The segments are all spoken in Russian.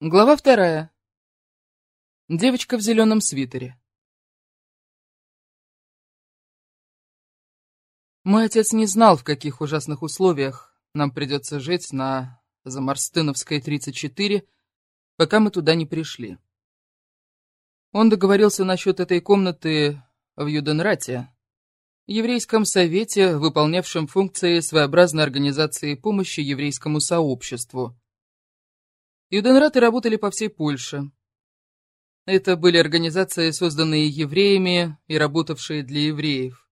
Глава вторая. Девочка в зеленом свитере. Мой отец не знал, в каких ужасных условиях нам придется жить на Замарстыновской, 34, пока мы туда не пришли. Он договорился насчет этой комнаты в Юденрате, еврейском совете, выполнявшем функции своеобразной организации помощи еврейскому сообществу. Юденраты работали по всей Польше. Это были организации, созданные евреями и работавшие для евреев.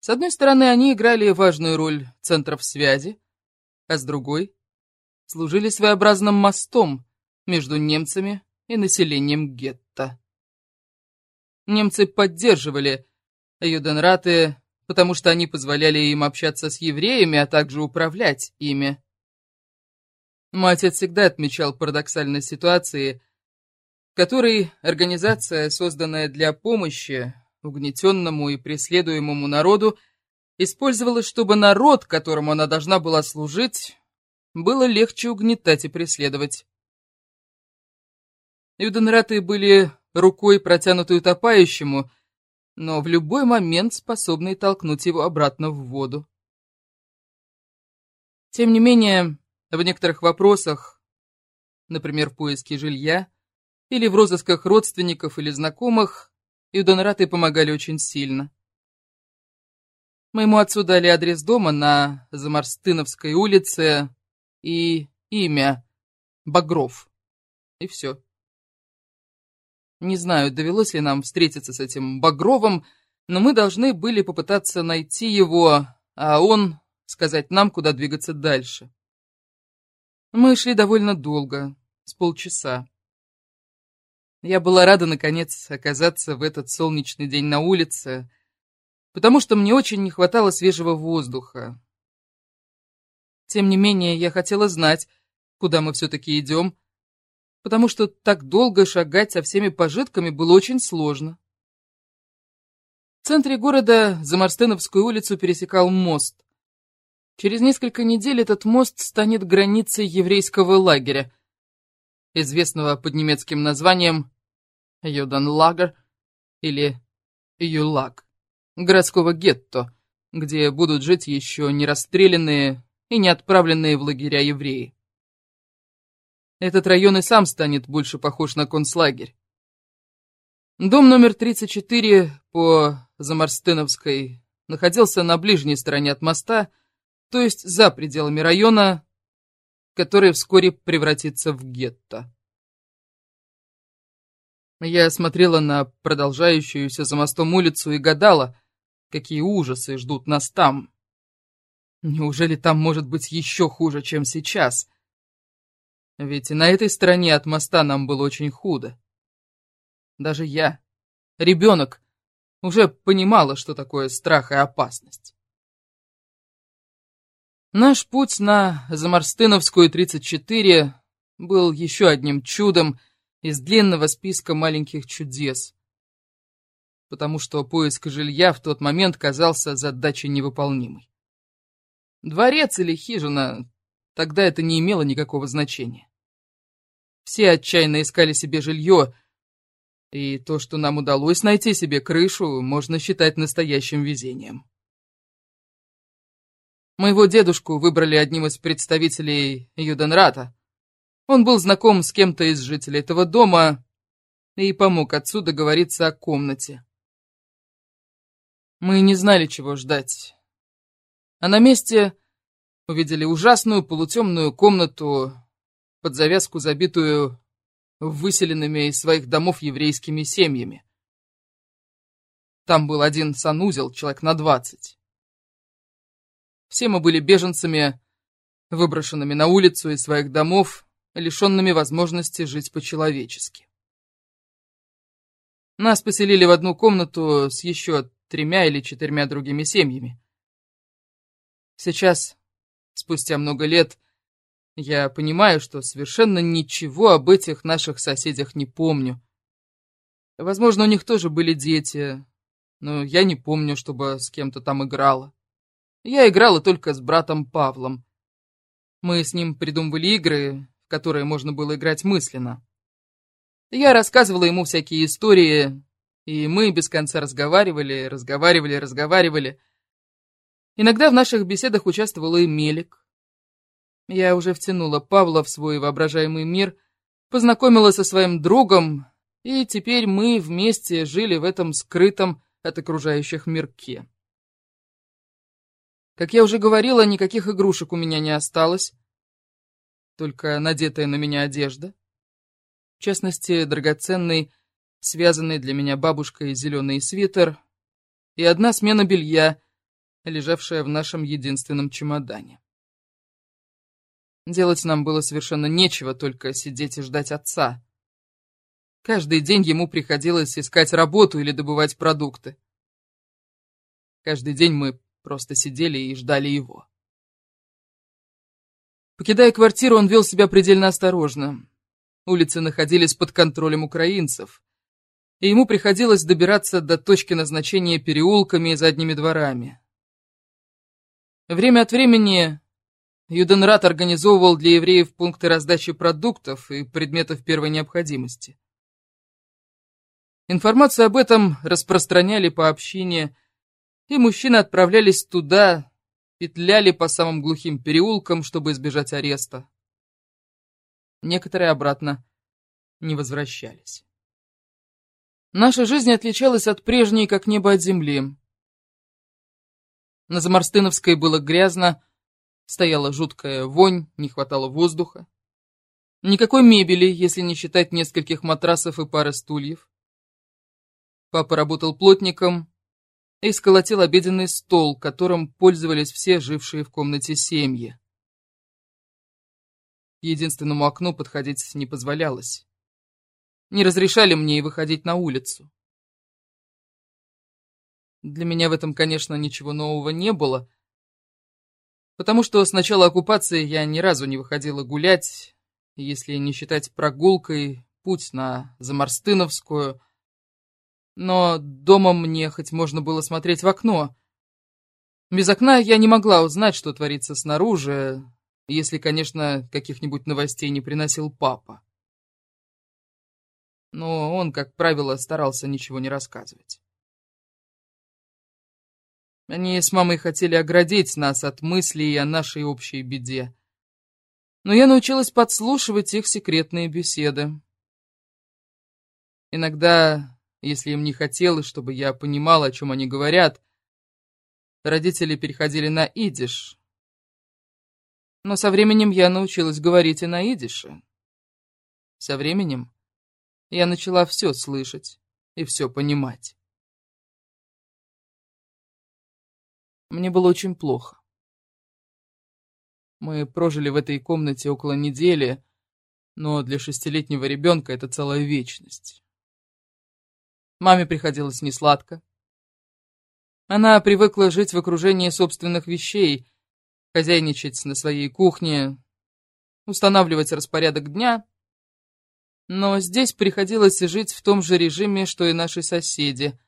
С одной стороны, они играли важную роль центров связи, а с другой — служили своеобразным мостом между немцами и населением гетто. Немцы поддерживали юденраты, потому что они позволяли им общаться с евреями, а также управлять ими. Мой отец всегда отмечал парадоксальные ситуации, в которой организация, созданная для помощи угнетенному и преследуемому народу, использовалась, чтобы народ, которому она должна была служить, было легче угнетать и преследовать. Юденраты были рукой, протянутой утопающему, но в любой момент способные толкнуть его обратно в воду. Тем не менее, в некоторых вопросах, например, в поиске жилья, или в розысках родственников или знакомых, юдонраты помогали очень сильно. Моему отцу дали адрес дома на Замарстыновской улице и имя Багров. И все. Не знаю, довелось ли нам встретиться с этим Багровым, но мы должны были попытаться найти его, а он сказать нам, куда двигаться дальше. Мы шли довольно долго, с полчаса. Я была рада, наконец, оказаться в этот солнечный день на улице, потому что мне очень не хватало свежего воздуха. Тем не менее, я хотела знать, куда мы все-таки идем, потому что так долго шагать со всеми пожитками было очень сложно. В центре города за Марстеновскую улицу пересекал мост. Через несколько недель этот мост станет границей еврейского лагеря, известного под немецким названием Юданлагер или Юлаг, городского гетто, где будут жить еще не расстрелянные и не отправленные в лагеря евреи. Этот район и сам станет больше похож на концлагерь. Дом номер 34 по Замарстыновской находился на ближней стороне от моста, то есть за пределами района, который вскоре превратится в гетто. Я смотрела на продолжающуюся за мостом улицу и гадала, какие ужасы ждут нас там. Неужели там может быть еще хуже, чем сейчас? Ведь и на этой стороне от моста нам было очень худо. Даже я, ребенок, уже понимала, что такое страх и опасность. Наш путь на Замарстыновскую, 34, был еще одним чудом из длинного списка маленьких чудес, потому что поиск жилья в тот момент казался задачей невыполнимой. Дворец или хижина, тогда это не имело никакого значения. Все отчаянно искали себе жилье, и то, что нам удалось найти себе крышу, можно считать настоящим везением. Моего дедушку выбрали одним из представителей Юденрата. Он был знаком с кем-то из жителей этого дома и помог отцу договориться о комнате. Мы не знали, чего ждать. А на месте увидели ужасную полутемную комнату под завязку, забитую выселенными из своих домов еврейскими семьями. Там был один санузел, человек на двадцать. Все мы были беженцами, выброшенными на улицу из своих домов, лишенными возможности жить по-человечески. Нас поселили в одну комнату с еще тремя или четырьмя другими семьями. Сейчас, спустя много лет, я понимаю, что совершенно ничего об этих наших соседях не помню. Возможно, у них тоже были дети, но я не помню, чтобы с кем-то там играла. Я играла только с братом Павлом. Мы с ним придумывали игры, в которые можно было играть мысленно. Я рассказывала ему всякие истории, и мы без конца разговаривали, разговаривали, разговаривали. Иногда в наших беседах участвовал и Мелик. Я уже втянула Павла в свой воображаемый мир, познакомила со своим другом, и теперь мы вместе жили в этом скрытом от окружающих мирке. Как я уже говорила, никаких игрушек у меня не осталось, только надетая на меня одежда. В частности, драгоценный, связанный для меня бабушкой зеленый свитер и одна смена белья, лежавшая в нашем единственном чемодане. Делать нам было совершенно нечего, только сидеть и ждать отца. Каждый день ему приходилось искать работу или добывать продукты. Каждый день мы Просто сидели и ждали его. Покидая квартиру, он вел себя предельно осторожно. Улицы находились под контролем украинцев, и ему приходилось добираться до точки назначения переулками и задними дворами. Время от времени Юденрат организовывал для евреев пункты раздачи продуктов и предметов первой необходимости. Информацию об этом распространяли по общине и мужчины отправлялись туда, петляли по самым глухим переулкам, чтобы избежать ареста. Некоторые обратно не возвращались. Наша жизнь отличалась от прежней, как небо от земли. На Замарстыновской было грязно, стояла жуткая вонь, не хватало воздуха. Никакой мебели, если не считать нескольких матрасов и пары стульев. Папа работал плотником, и сколотил обеденный стол, которым пользовались все жившие в комнате семьи. Единственному окну подходить не позволялось. Не разрешали мне и выходить на улицу. Для меня в этом, конечно, ничего нового не было, потому что с начала оккупации я ни разу не выходила гулять, если не считать прогулкой путь на Замарстыновскую, но дома мне хоть можно было смотреть в окно. Без окна я не могла узнать, что творится снаружи, если, конечно, каких-нибудь новостей не приносил папа. Но он, как правило, старался ничего не рассказывать. Они с мамой хотели оградить нас от мыслей о нашей общей беде. Но я научилась подслушивать их секретные беседы. Иногда если им не хотелось, чтобы я понимал, о чем они говорят. Родители переходили на идиш. Но со временем я научилась говорить и на идише. Со временем я начала все слышать и все понимать. Мне было очень плохо. Мы прожили в этой комнате около недели, но для шестилетнего ребенка это целая вечность. Маме приходилось несладко. Она привыкла жить в окружении собственных вещей, хозяйничать на своей кухне, устанавливать распорядок дня. Но здесь приходилось жить в том же режиме, что и наши соседи.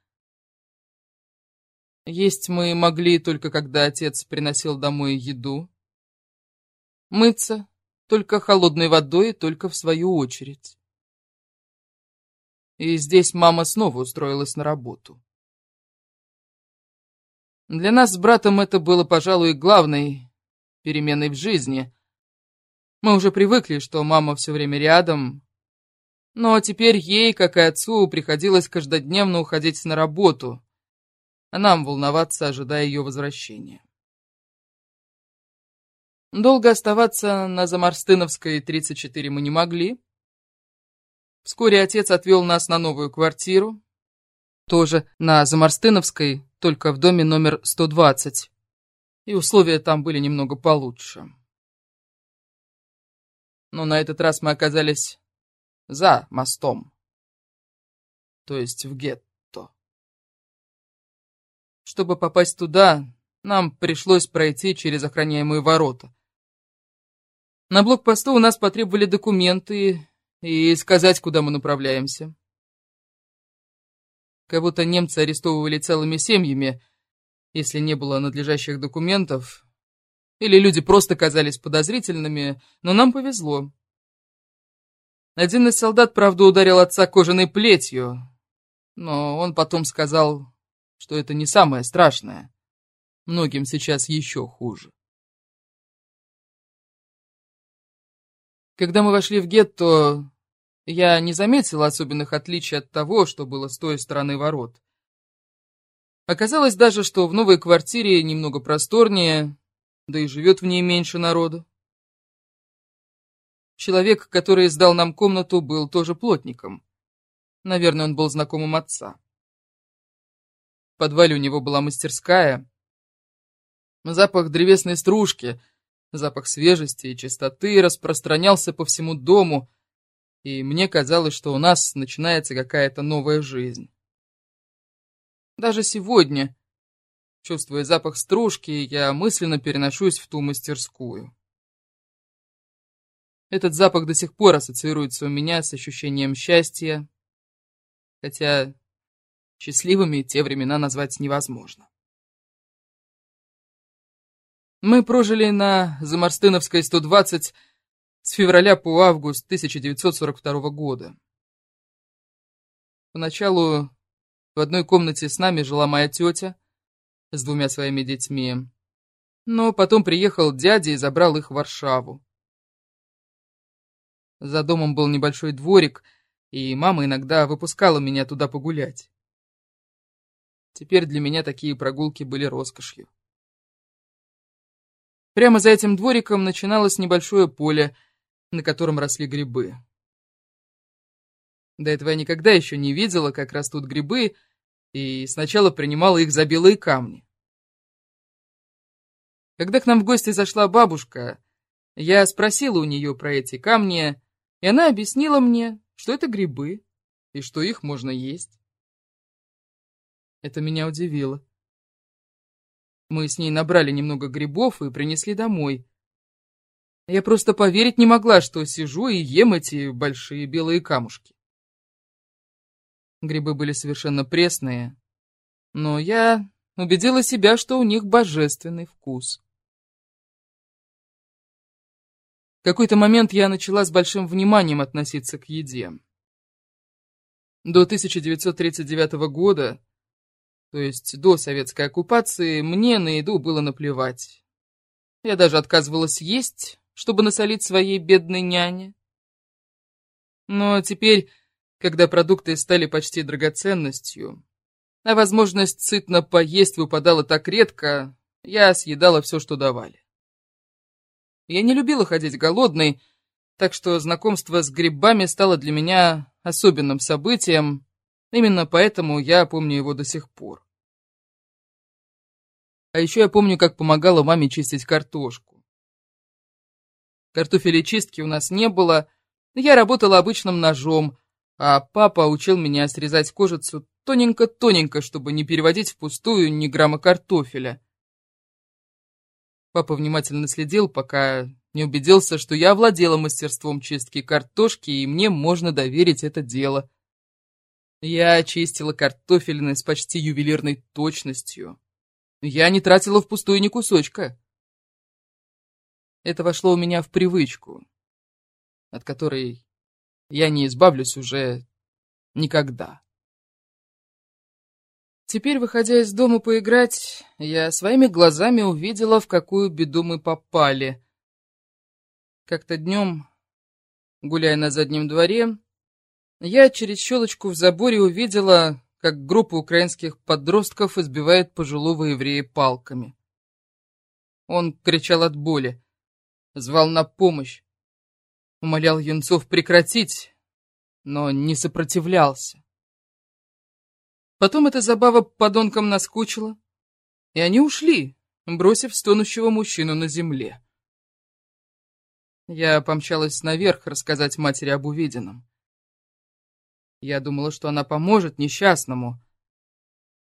Есть мы могли только когда отец приносил домой еду. Мыться только холодной водой, только в свою очередь. И здесь мама снова устроилась на работу. Для нас с братом это было, пожалуй, главной переменой в жизни. Мы уже привыкли, что мама все время рядом, но теперь ей, как и отцу, приходилось каждодневно уходить на работу, а нам волноваться, ожидая ее возвращения. Долго оставаться на Замарстыновской 34 мы не могли, Вскоре отец отвел нас на новую квартиру, тоже на Замарстыновской, только в доме номер 120. И условия там были немного получше. Но на этот раз мы оказались за мостом, то есть в гетто. Чтобы попасть туда, нам пришлось пройти через охраняемые ворота. На блокпосту у нас потребовали документы и сказать, куда мы направляемся. Как будто немцы арестовывали целыми семьями, если не было надлежащих документов, или люди просто казались подозрительными, но нам повезло. Один из солдат, правда, ударил отца кожаной плетью, но он потом сказал, что это не самое страшное. Многим сейчас еще хуже. Когда мы вошли в гетто, я не заметила особенных отличий от того, что было с той стороны ворот. Оказалось даже, что в новой квартире немного просторнее, да и живет в ней меньше народу. Человек, который сдал нам комнату, был тоже плотником. Наверное, он был знакомым отца. В подвале у него была мастерская. Запах древесной стружки, запах свежести и чистоты распространялся по всему дому, и мне казалось, что у нас начинается какая-то новая жизнь. Даже сегодня, чувствуя запах стружки, я мысленно переношусь в ту мастерскую. Этот запах до сих пор ассоциируется у меня с ощущением счастья, хотя счастливыми те времена назвать невозможно. Мы прожили на Замарстыновской 120 с февраля по август 1942 года. Поначалу в одной комнате с нами жила моя тетя с двумя своими детьми, но потом приехал дядя и забрал их в Варшаву. За домом был небольшой дворик, и мама иногда выпускала меня туда погулять. Теперь для меня такие прогулки были роскошью. Прямо за этим двориком начиналось небольшое поле, на котором росли грибы. До этого я никогда еще не видела, как растут грибы, и сначала принимала их за белые камни. Когда к нам в гости зашла бабушка, я спросила у нее про эти камни, и она объяснила мне, что это грибы, и что их можно есть. Это меня удивило. Мы с ней набрали немного грибов и принесли домой. Я просто поверить не могла, что сижу и ем эти большие белые камушки. Грибы были совершенно пресные, но я убедила себя, что у них божественный вкус. В какой-то момент я начала с большим вниманием относиться к еде. До 1939 года, то есть до советской оккупации, мне на еду было наплевать. Я даже отказывалась есть, чтобы насолить своей бедной няне. Но теперь, когда продукты стали почти драгоценностью, а возможность сытно поесть выпадала так редко, я съедала все, что давали. Я не любила ходить голодной, так что знакомство с грибами стало для меня особенным событием, именно поэтому я помню его до сих пор. А еще я помню, как помогала маме чистить картошку. Картофелечистки у нас не было, я работала обычным ножом, а папа учил меня срезать кожицу тоненько-тоненько, чтобы не переводить впустую ни грамма картофеля. Папа внимательно следил, пока не убедился, что я овладела мастерством чистки картошки, и мне можно доверить это дело. Я очистила картофелины с почти ювелирной точностью. Я не тратила впустую ни кусочка. Это вошло у меня в привычку, от которой я не избавлюсь уже никогда. Теперь, выходя из дома поиграть, я своими глазами увидела, в какую беду мы попали. Как-то днем, гуляя на заднем дворе, я через щелочку в заборе увидела, как группа украинских подростков избивает пожилого еврея палками. Он кричал от боли, звал на помощь, умолял юнцов прекратить, но не сопротивлялся. Потом эта забава подонкам наскучила, и они ушли, бросив стонущего мужчину на земле. Я помчалась наверх рассказать матери об увиденном. Я думала, что она поможет несчастному.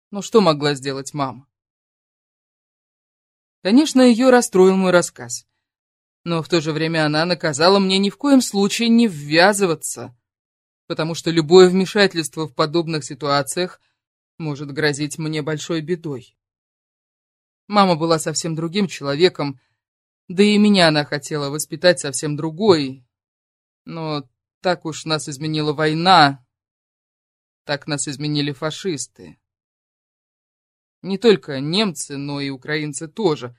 Но что могла сделать мама? Конечно, ее расстроил мой рассказ. Но в то же время она наказала мне ни в коем случае не ввязываться, потому что любое вмешательство в подобных ситуациях — может грозить мне большой бедой. Мама была совсем другим человеком, да и меня она хотела воспитать совсем другой. Но так уж нас изменила война, так нас изменили фашисты. Не только немцы, но и украинцы тоже.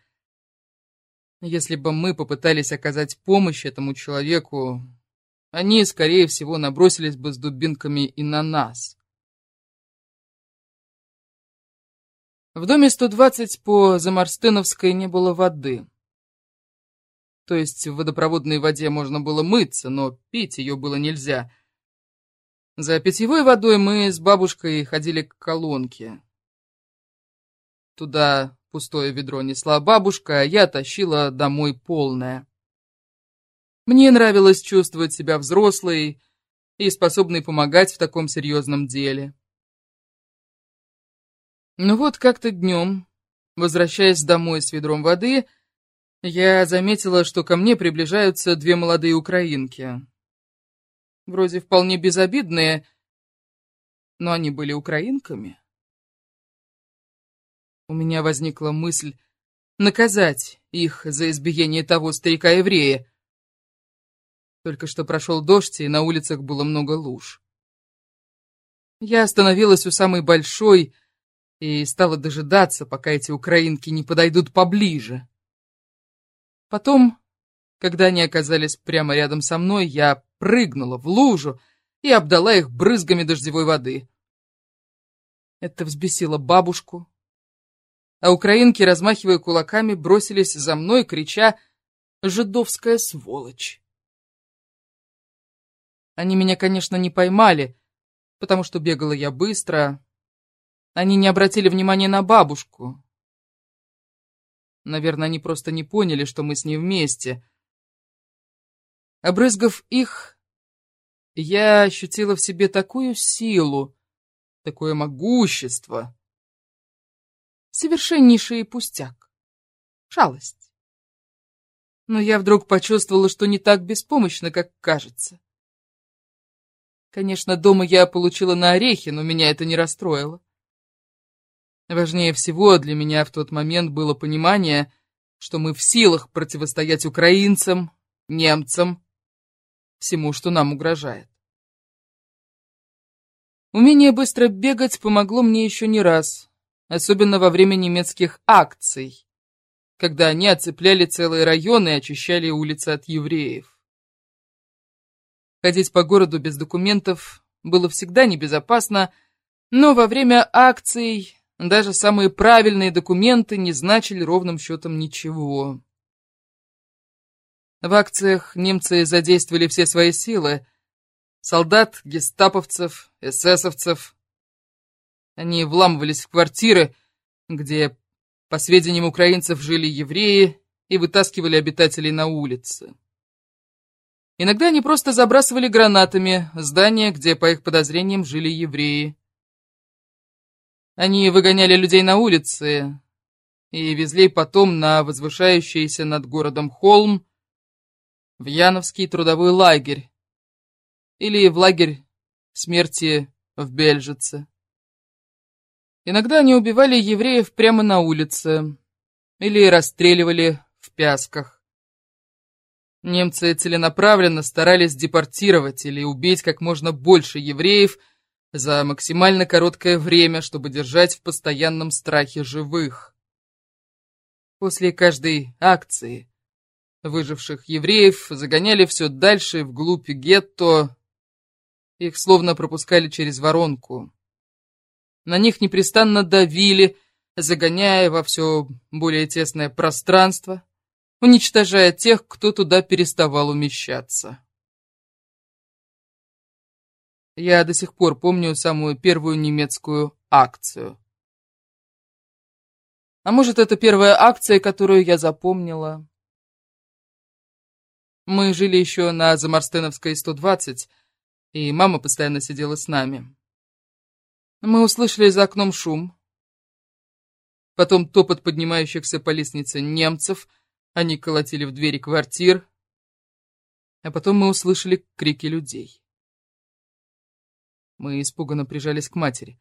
Если бы мы попытались оказать помощь этому человеку, они, скорее всего, набросились бы с дубинками и на нас. В доме 120 по Замарстыновской не было воды. То есть в водопроводной воде можно было мыться, но пить ее было нельзя. За питьевой водой мы с бабушкой ходили к колонке. Туда пустое ведро несла бабушка, а я тащила домой полное. Мне нравилось чувствовать себя взрослой и способной помогать в таком серьезном деле. Ну вот как-то днем, возвращаясь домой с ведром воды, я заметила, что ко мне приближаются две молодые украинки. Вроде вполне безобидные, но они были украинками. У меня возникла мысль наказать их за избиение того старика-еврея. Только что прошел дождь, и на улицах было много луж. Я остановилась у самой большой и стала дожидаться, пока эти украинки не подойдут поближе. Потом, когда они оказались прямо рядом со мной, я прыгнула в лужу и обдала их брызгами дождевой воды. Это взбесило бабушку. А украинки, размахивая кулаками, бросились за мной, крича «Жидовская сволочь!». Они меня, конечно, не поймали, потому что бегала я быстро. Они не обратили внимания на бабушку, Наверное, они просто не поняли, что мы с ней вместе. Обрызгав их, я ощутила в себе такую силу, такое могущество. Совершеннейший пустяк. Шалость. Но я вдруг почувствовала, что не так беспомощно, как кажется. Конечно, дома я получила на орехи, но меня это не расстроило. Важнее всего для меня в тот момент было понимание, что мы в силах противостоять украинцам, немцам, всему, что нам угрожает. Умение быстро бегать помогло мне еще не раз, особенно во время немецких акций, когда они оцепляли целые районы и очищали улицы от евреев. Ходить по городу без документов было всегда небезопасно, но во время акций даже самые правильные документы не значили ровным счетом ничего. В акциях немцы задействовали все свои силы. Солдат, гестаповцев, эсэсовцев. Они вламывались в квартиры, где, по сведениям украинцев, жили евреи и вытаскивали обитателей на улицы. Иногда они просто забрасывали гранатами здания, где, по их подозрениям, жили евреи. Они выгоняли людей на улицы и везли потом на возвышающийся над городом холм в Яновский трудовой лагерь или в лагерь смерти в Бельжице. Иногда они убивали евреев прямо на улице или расстреливали в пясках. Немцы целенаправленно старались депортировать или убить как можно больше евреев – за максимально короткое время, чтобы держать в постоянном страхе живых. После каждой акции выживших евреев загоняли все дальше вглубь гетто, их словно пропускали через воронку. На них непрестанно давили, загоняя во все более тесное пространство, уничтожая тех, кто туда переставал умещаться. Я до сих пор помню самую первую немецкую акцию. А может, это первая акция, которую я запомнила? Мы жили еще на Замарстеновской 120, и мама постоянно сидела с нами. Мы услышали за окном шум. Потом топот поднимающихся по лестнице немцев, они колотили в двери квартир. А потом мы услышали крики людей. Мы испуганно прижались к матери.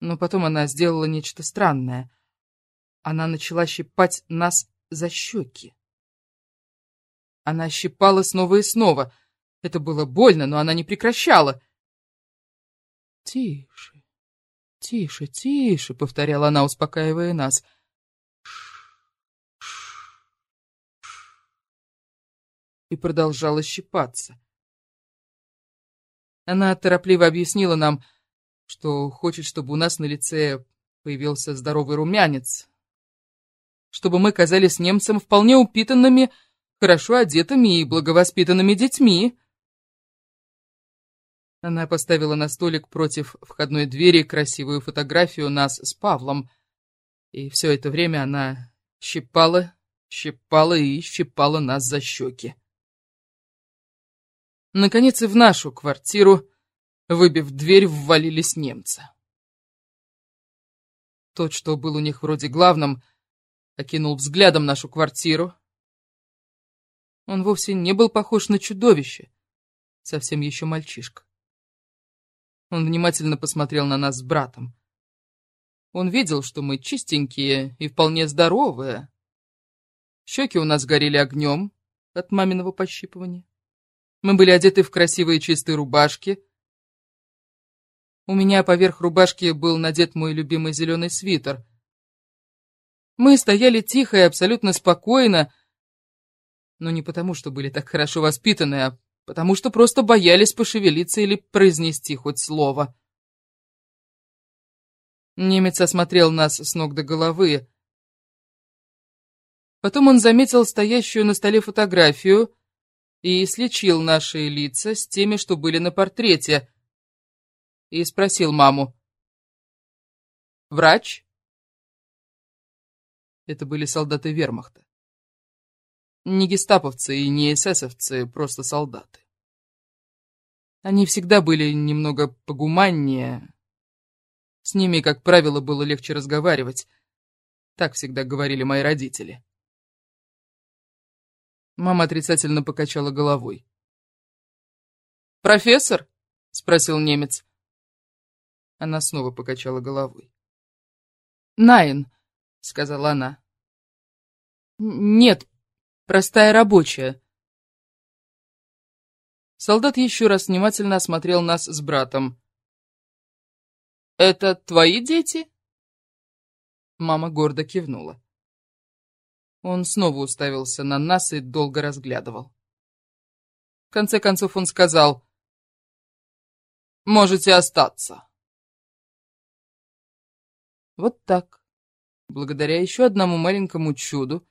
Но потом она сделала нечто странное. Она начала щипать нас за щеки. Она щипала снова и снова. Это было больно, но она не прекращала. «Тише, тише, тише», — повторяла она, успокаивая нас. И продолжала щипаться. Она торопливо объяснила нам, что хочет, чтобы у нас на лице появился здоровый румянец, чтобы мы казались немцам вполне упитанными, хорошо одетыми и благовоспитанными детьми. Она поставила на столик против входной двери красивую фотографию нас с Павлом, и все это время она щипала, щипала и щипала нас за щеки. Наконец и в нашу квартиру, выбив дверь, ввалились немцы. Тот, что был у них вроде главным, окинул взглядом нашу квартиру. Он вовсе не был похож на чудовище, совсем еще мальчишка. Он внимательно посмотрел на нас с братом. Он видел, что мы чистенькие и вполне здоровые. Щеки у нас горели огнем от маминого пощипывания. Мы были одеты в красивые чистые рубашки. У меня поверх рубашки был надет мой любимый зеленый свитер. Мы стояли тихо и абсолютно спокойно, но не потому, что были так хорошо воспитаны, а потому что просто боялись пошевелиться или произнести хоть слово. Немец осмотрел нас с ног до головы. Потом он заметил стоящую на столе фотографию и слечил наши лица с теми, что были на портрете, и спросил маму. «Врач?» Это были солдаты вермахта. Не гестаповцы и не эсэсовцы, просто солдаты. Они всегда были немного погуманнее. С ними, как правило, было легче разговаривать. Так всегда говорили мои родители. Мама отрицательно покачала головой. «Профессор?» — спросил немец. Она снова покачала головой. «Найн», — сказала она. «Нет, простая рабочая». Солдат еще раз внимательно осмотрел нас с братом. «Это твои дети?» Мама гордо кивнула. Он снова уставился на нас и долго разглядывал. В конце концов он сказал, «Можете остаться». Вот так, благодаря еще одному маленькому чуду,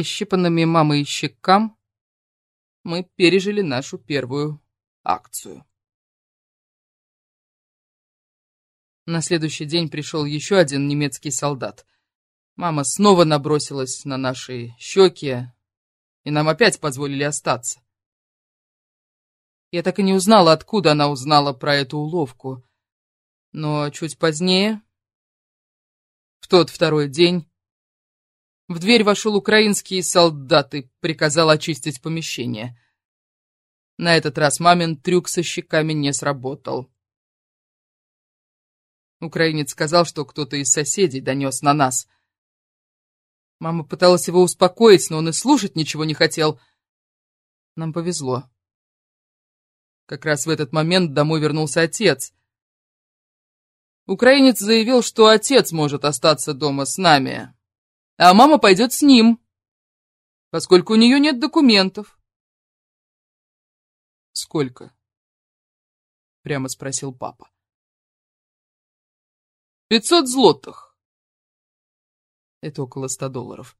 ищипанными мамой щекам, мы пережили нашу первую акцию. На следующий день пришел еще один немецкий солдат — Мама снова набросилась на наши щеки, и нам опять позволили остаться. Я так и не узнала, откуда она узнала про эту уловку. Но чуть позднее, в тот второй день, в дверь вошел украинский солдат и приказал очистить помещение. На этот раз мамин трюк со щеками не сработал. Украинец сказал, что кто-то из соседей донес на нас — Мама пыталась его успокоить, но он и слушать ничего не хотел. Нам повезло. Как раз в этот момент домой вернулся отец. Украинец заявил, что отец может остаться дома с нами, а мама пойдет с ним, поскольку у нее нет документов. «Сколько?» — прямо спросил папа. «Пятьсот злотых». Это около ста долларов.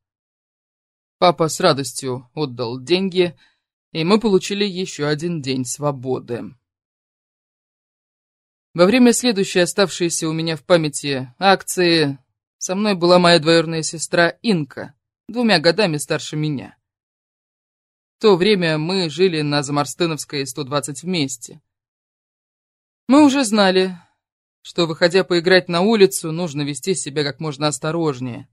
Папа с радостью отдал деньги, и мы получили еще один день свободы. Во время следующей оставшейся у меня в памяти акции со мной была моя двоюродная сестра Инка, двумя годами старше меня. В то время мы жили на Замарстыновской 120 вместе. Мы уже знали, что, выходя поиграть на улицу, нужно вести себя как можно осторожнее.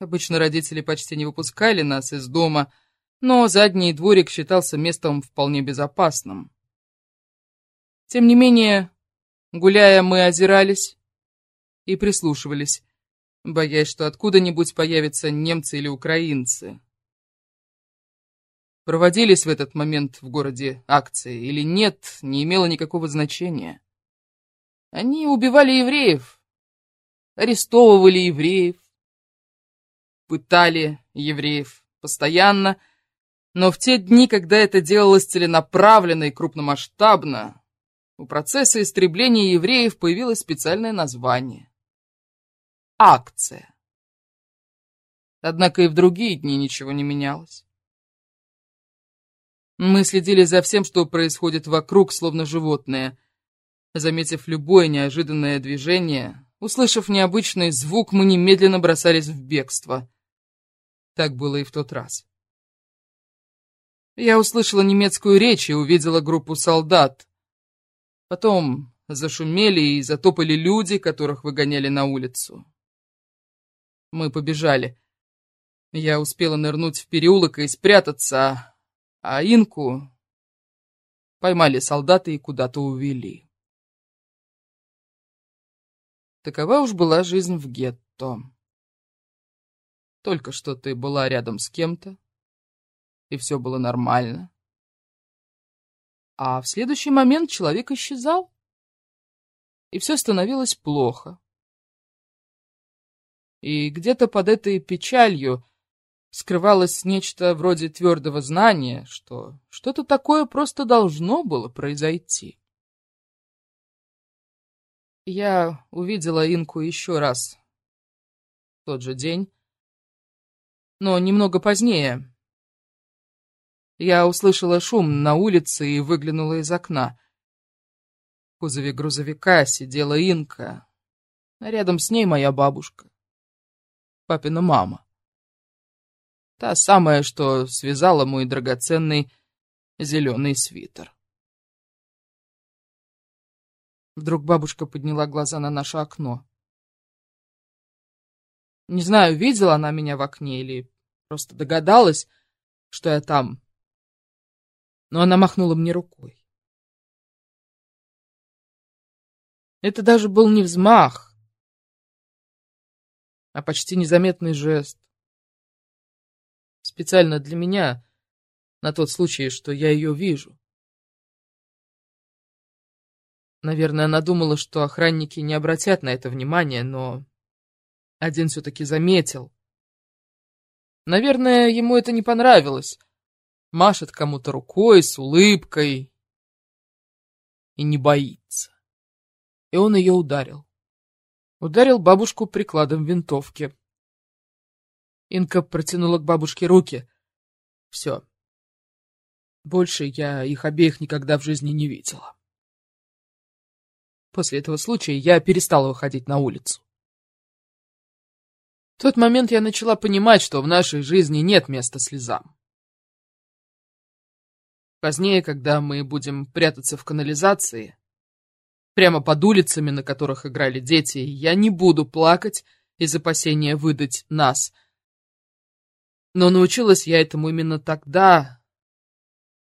Обычно родители почти не выпускали нас из дома, но задний дворик считался местом вполне безопасным. Тем не менее, гуляя, мы озирались и прислушивались, боясь, что откуда-нибудь появятся немцы или украинцы. проводились в этот момент в городе акции или нет, не имело никакого значения. Они убивали евреев, арестовывали евреев, пытали евреев постоянно, но в те дни, когда это делалось целенаправленно и крупномасштабно, у процесса истребления евреев появилось специальное название — акция. Однако и в другие дни ничего не менялось. Мы следили за всем, что происходит вокруг, словно животные. Заметив любое неожиданное движение, услышав необычный звук, мы немедленно бросались в бегство. Так было и в тот раз. Я услышала немецкую речь и увидела группу солдат. Потом зашумели и затопали люди, которых выгоняли на улицу. Мы побежали. Я успела нырнуть в переулок и спрятаться, а Инку поймали солдаты и куда-то увели. Такова уж была жизнь в гетто. Только что ты была рядом с кем-то, и все было нормально. А в следующий момент человек исчезал, и все становилось плохо. И где-то под этой печалью скрывалось нечто вроде твердого знания, что что-то такое просто должно было произойти. Я увидела Инку еще раз в тот же день, но немного позднее. Я услышала шум на улице и выглянула из окна. В кузове грузовика сидела Инка, а рядом с ней моя бабушка, папина мама. Та самая, что связала мой драгоценный зеленый свитер. Вдруг бабушка подняла глаза на наше окно. Не знаю, видела она меня в окне или просто догадалась, что я там. Но она махнула мне рукой. Это даже был не взмах, а почти незаметный жест специально для меня, на тот случай, что я ее вижу. Наверное, она думала, что охранники не обратят на это внимания, но один все-таки заметил. Наверное, ему это не понравилось. Машет кому-то рукой, с улыбкой. И не боится. И он ее ударил. Ударил бабушку прикладом винтовки. Инка протянула к бабушке руки. Все. Больше я их обеих никогда в жизни не видела. После этого случая я перестала выходить на улицу. В тот момент я начала понимать, что в нашей жизни нет места слезам. Позднее, когда мы будем прятаться в канализации, прямо под улицами, на которых играли дети, я не буду плакать из опасения выдать нас — но научилась я этому именно тогда,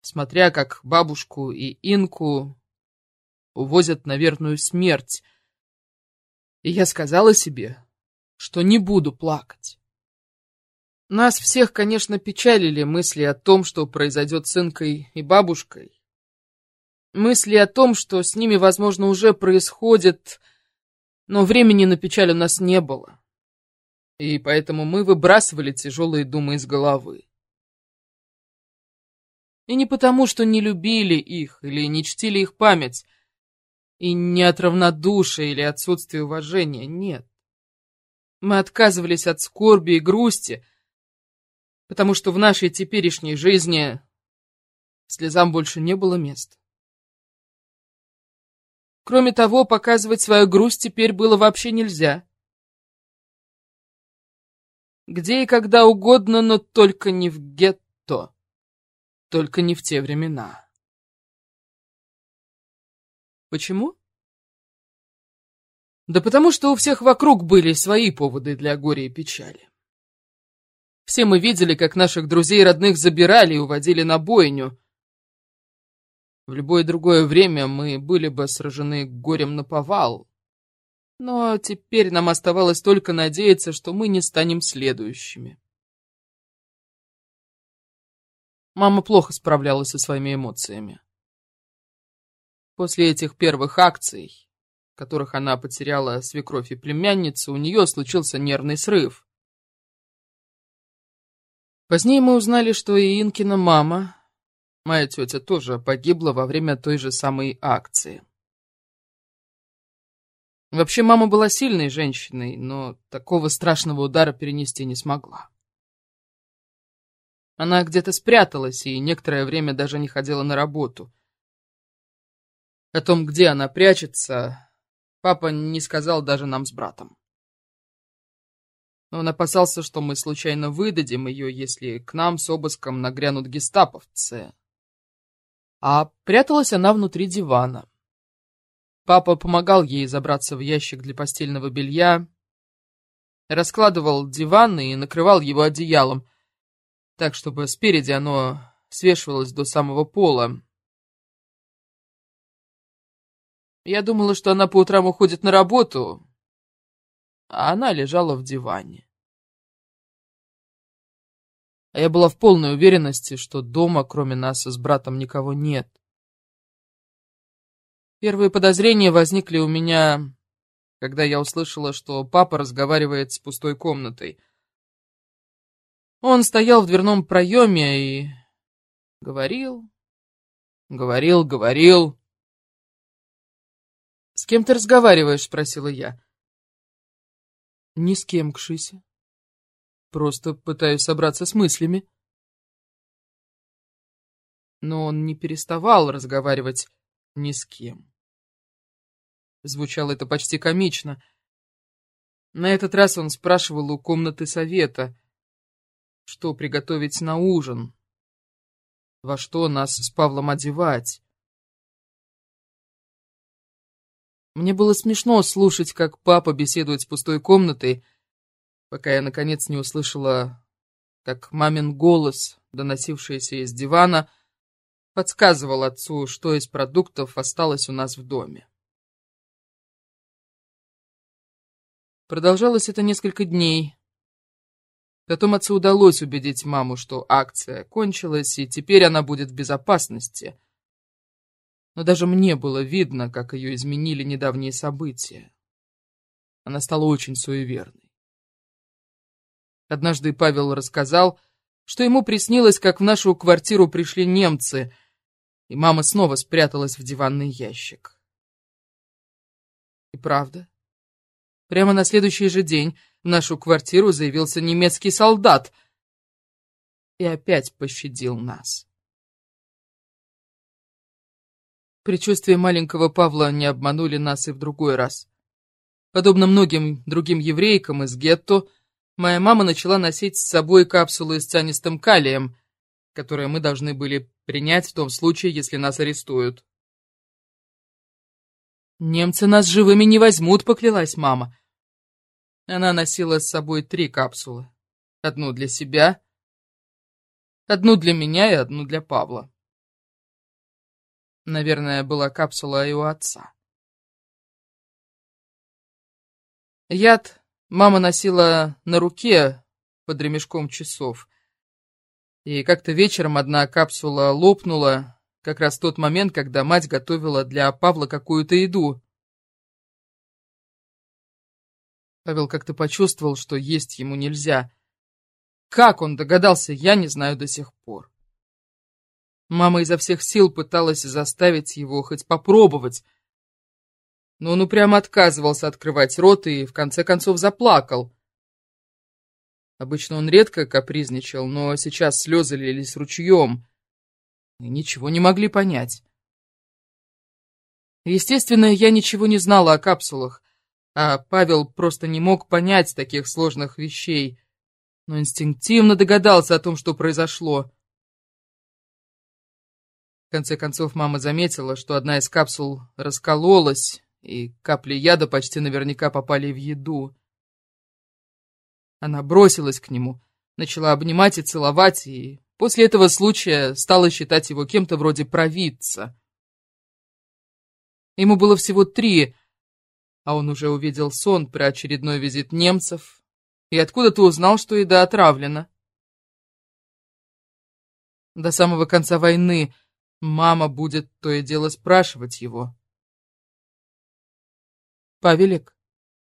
смотря как бабушку и Инку увозят на верную смерть. И я сказала себе, что не буду плакать. Нас всех, конечно, печалили мысли о том, что произойдет с Инкой и бабушкой. Мысли о том, что с ними, возможно, уже происходит, но времени на печаль у нас не было и поэтому мы выбрасывали тяжелые думы из головы. И не потому, что не любили их или не чтили их память, и не от равнодушия или отсутствия уважения, нет. Мы отказывались от скорби и грусти, потому что в нашей теперешней жизни слезам больше не было места. Кроме того, показывать свою грусть теперь было вообще нельзя. Где и когда угодно, но только не в гетто. Только не в те времена. Почему? Да потому что у всех вокруг были свои поводы для горя и печали. Все мы видели, как наших друзей и родных забирали и уводили на бойню. В любое другое время мы были бы сражены горем на повал, но теперь нам оставалось только надеяться, что мы не станем следующими. Мама плохо справлялась со своими эмоциями. После этих первых акций, которых она потеряла свекровь и племянницу, у нее случился нервный срыв. Позднее мы узнали, что и Инкина мама, моя тетя, тоже погибла во время той же самой акции. Вообще, мама была сильной женщиной, но такого страшного удара перенести не смогла. Она где-то спряталась и некоторое время даже не ходила на работу. О том, где она прячется, папа не сказал даже нам с братом. Он опасался, что мы случайно выдадим ее, если к нам с обыском нагрянут гестаповцы. А пряталась она внутри дивана. Папа помогал ей забраться в ящик для постельного белья, раскладывал диван и накрывал его одеялом, так, чтобы спереди оно свешивалось до самого пола. Я думала, что она по утрам уходит на работу, а она лежала в диване. А я была в полной уверенности, что дома, кроме нас с братом, никого нет. Первые подозрения возникли у меня, когда я услышала, что папа разговаривает с пустой комнатой. Он стоял в дверном проеме и говорил, говорил, говорил. «С кем ты разговариваешь?» — спросила я. «Ни с кем, Кшися. Просто пытаюсь собраться с мыслями». Но он не переставал разговаривать ни с кем. Звучало это почти комично. На этот раз он спрашивал у комнаты совета — что приготовить на ужин, во что нас с Павлом одевать. Мне было смешно слушать, как папа беседует с пустой комнатой, пока я, наконец, не услышала, как мамин голос, доносившийся из дивана, подсказывал отцу, что из продуктов осталось у нас в доме. Продолжалось это несколько дней. Потом отцу удалось убедить маму, что акция кончилась, и теперь она будет в безопасности. Но даже мне было видно, как ее изменили недавние события. Она стала очень суеверной. Однажды Павел рассказал, что ему приснилось, как в нашу квартиру пришли немцы, и мама снова спряталась в диванный ящик. И правда, прямо на следующий же день в нашу квартиру заявился немецкий солдат и опять пощадил нас. Предчувствия маленького Павла не обманули нас и в другой раз. Подобно многим другим еврейкам из гетто, моя мама начала носить с собой капсулы с цианистым калием, которые мы должны были принять в том случае, если нас арестуют. «Немцы нас живыми не возьмут», — поклялась мама. Она носила с собой три капсулы. Одну для себя, одну для меня и одну для Павла. Наверное, была капсула и у отца. Яд мама носила на руке под ремешком часов. И как-то вечером одна капсула лопнула, как раз в тот момент, когда мать готовила для Павла какую-то еду. Павел как-то почувствовал, что есть ему нельзя. Как он догадался, я не знаю до сих пор. Мама изо всех сил пыталась заставить его хоть попробовать, но он упрямо отказывался открывать рот и в конце концов заплакал. Обычно он редко капризничал, но сейчас слезы лились ручьем и ничего не могли понять. Естественно, я ничего не знала о капсулах, а Павел просто не мог понять таких сложных вещей, но инстинктивно догадался о том, что произошло. В конце концов, мама заметила, что одна из капсул раскололась, и капли яда почти наверняка попали в еду. Она бросилась к нему, начала обнимать и целовать, и после этого случая стала считать его кем-то вроде провидца. Ему было всего три, а он уже увидел сон про очередной визит немцев. И откуда ты узнал, что еда отравлена? До самого конца войны мама будет то и дело спрашивать его. «Павелик,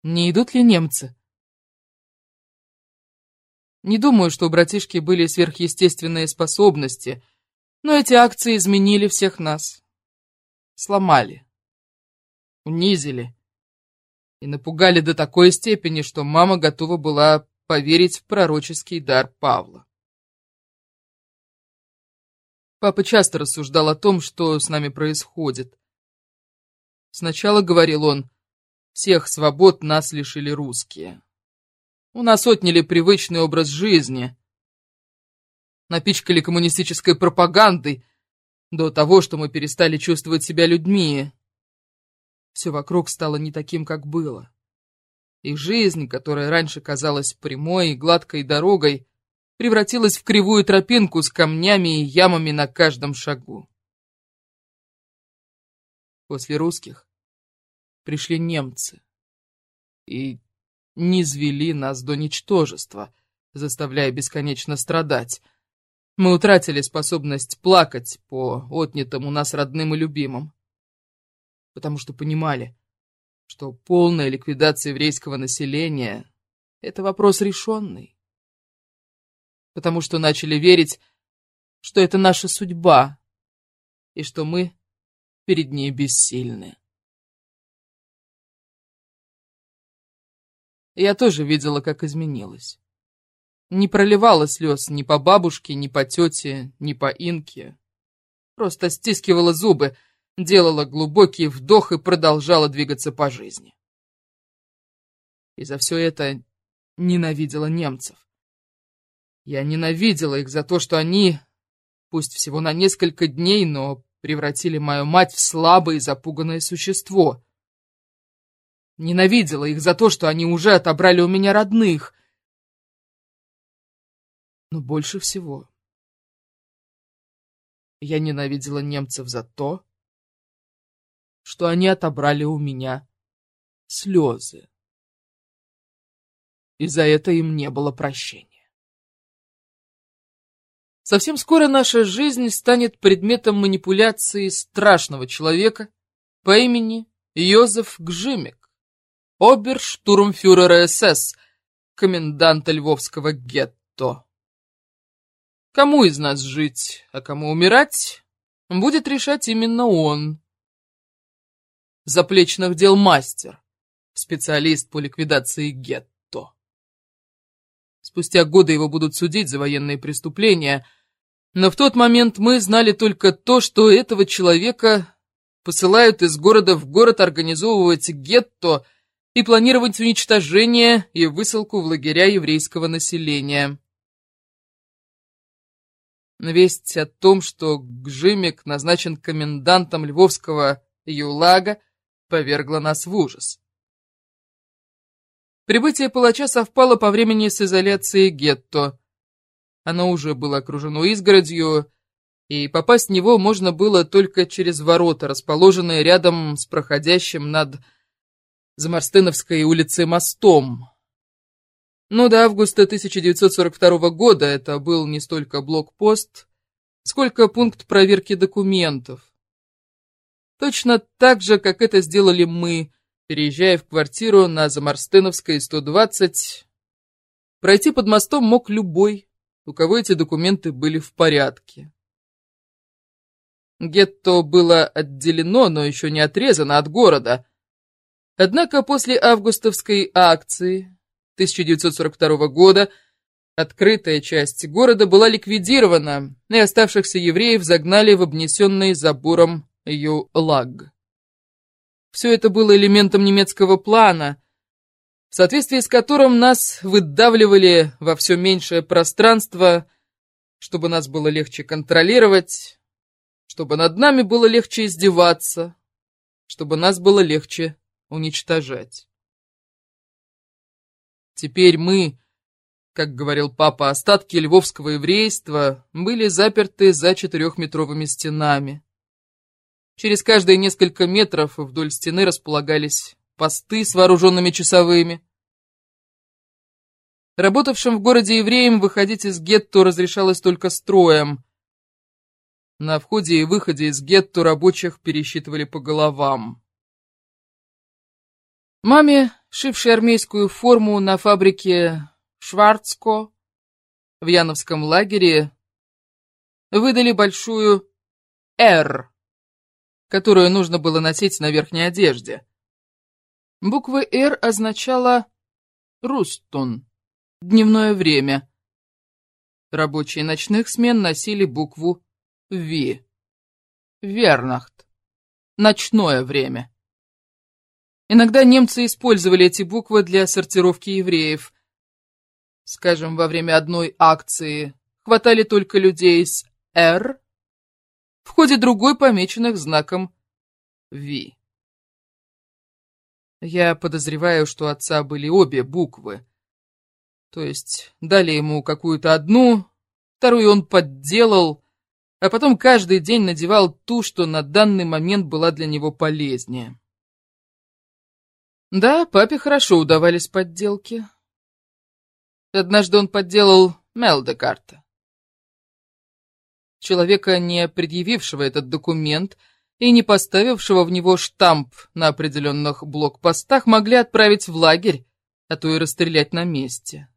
не идут ли немцы?» Не думаю, что у братишки были сверхъестественные способности, но эти акции изменили всех нас. Сломали, унизили и напугали до такой степени, что мама готова была поверить в пророческий дар Павла. Папа часто рассуждал о том, что с нами происходит. Сначала, говорил он, всех свобод нас лишили русские. У нас отняли привычный образ жизни. Напичкали коммунистической пропагандой до того, что мы перестали чувствовать себя людьми. Все вокруг стало не таким, как было. И жизнь, которая раньше казалась прямой и гладкой дорогой, превратилась в кривую тропинку с камнями и ямами на каждом шагу. После русских пришли немцы. И низвели нас до ничтожества, заставляя бесконечно страдать. Мы утратили способность плакать по отнятым у нас родным и любимым, потому что понимали, что полная ликвидация еврейского населения — это вопрос решенный, потому что начали верить, что это наша судьба и что мы перед ней бессильны. Я тоже видела, как изменилась. Не проливала слез ни по бабушке, ни по тете, ни по инке. Просто стискивала зубы, делала глубокий вдох и продолжала двигаться по жизни. И за все это ненавидела немцев. Я ненавидела их за то, что они, пусть всего на несколько дней, но превратили мою мать в слабое и запуганное существо. Ненавидела их за то, что они уже отобрали у меня родных. Но больше всего я ненавидела немцев за то, что они отобрали у меня слезы. И за это им не было прощения. Совсем скоро наша жизнь станет предметом манипуляции страшного человека по имени Йозеф Гжимик оберштурмфюрера СС, коменданта Львовского гетто. Кому из нас жить, а кому умирать, будет решать именно он. Заплечных дел мастер, специалист по ликвидации гетто. Спустя годы его будут судить за военные преступления, но в тот момент мы знали только то, что этого человека посылают из города в город организовывать гетто – и планировать уничтожение и высылку в лагеря еврейского населения. Весть о том, что Гжимик назначен комендантом Львовского ЮЛАГа, повергла нас в ужас. Прибытие палача совпало по времени с изоляцией гетто. Оно уже было окружено изгородью, и попасть в него можно было только через ворота, расположенные рядом с проходящим над за Марстыновской улицей мостом. Но до августа 1942 года это был не столько блокпост, сколько пункт проверки документов. Точно так же, как это сделали мы, переезжая в квартиру на Замарстыновской 120. Пройти под мостом мог любой, у кого эти документы были в порядке. Гетто было отделено, но еще не отрезано от города, Однако после августовской акции 1942 года открытая часть города была ликвидирована, и оставшихся евреев загнали в обнесенный забором Ю-Лаг. Все это было элементом немецкого плана, в соответствии с которым нас выдавливали во все меньшее пространство, чтобы нас было легче контролировать, чтобы над нами было легче издеваться, чтобы нас было легче уничтожать. Теперь мы, как говорил папа, остатки львовского еврейства были заперты за четырехметровыми стенами. Через каждые несколько метров вдоль стены располагались посты с вооруженными часовыми. Работавшим в городе евреям выходить из гетто разрешалось только строем. На входе и выходе из гетто рабочих пересчитывали по головам. Маме, шившей армейскую форму на фабрике Шварцко в Яновском лагере, выдали большую «Р», которую нужно было носить на верхней одежде. Буква «Р» означала «Рустон» — дневное время. Рабочие ночных смен носили букву «Ви» — «Вернахт» — ночное время. Иногда немцы использовали эти буквы для сортировки евреев. Скажем, во время одной акции хватали только людей с «Р», в ходе другой помеченных знаком «Ви». Я подозреваю, что отца были обе буквы. То есть дали ему какую-то одну, вторую он подделал, а потом каждый день надевал ту, что на данный момент была для него полезнее. Да, папе хорошо удавались подделки. Однажды он подделал Мелдекарта. Человека, не предъявившего этот документ, — и не поставившего в него штамп на определенных блокпостах могли отправить в лагерь, а то и расстрелять на месте.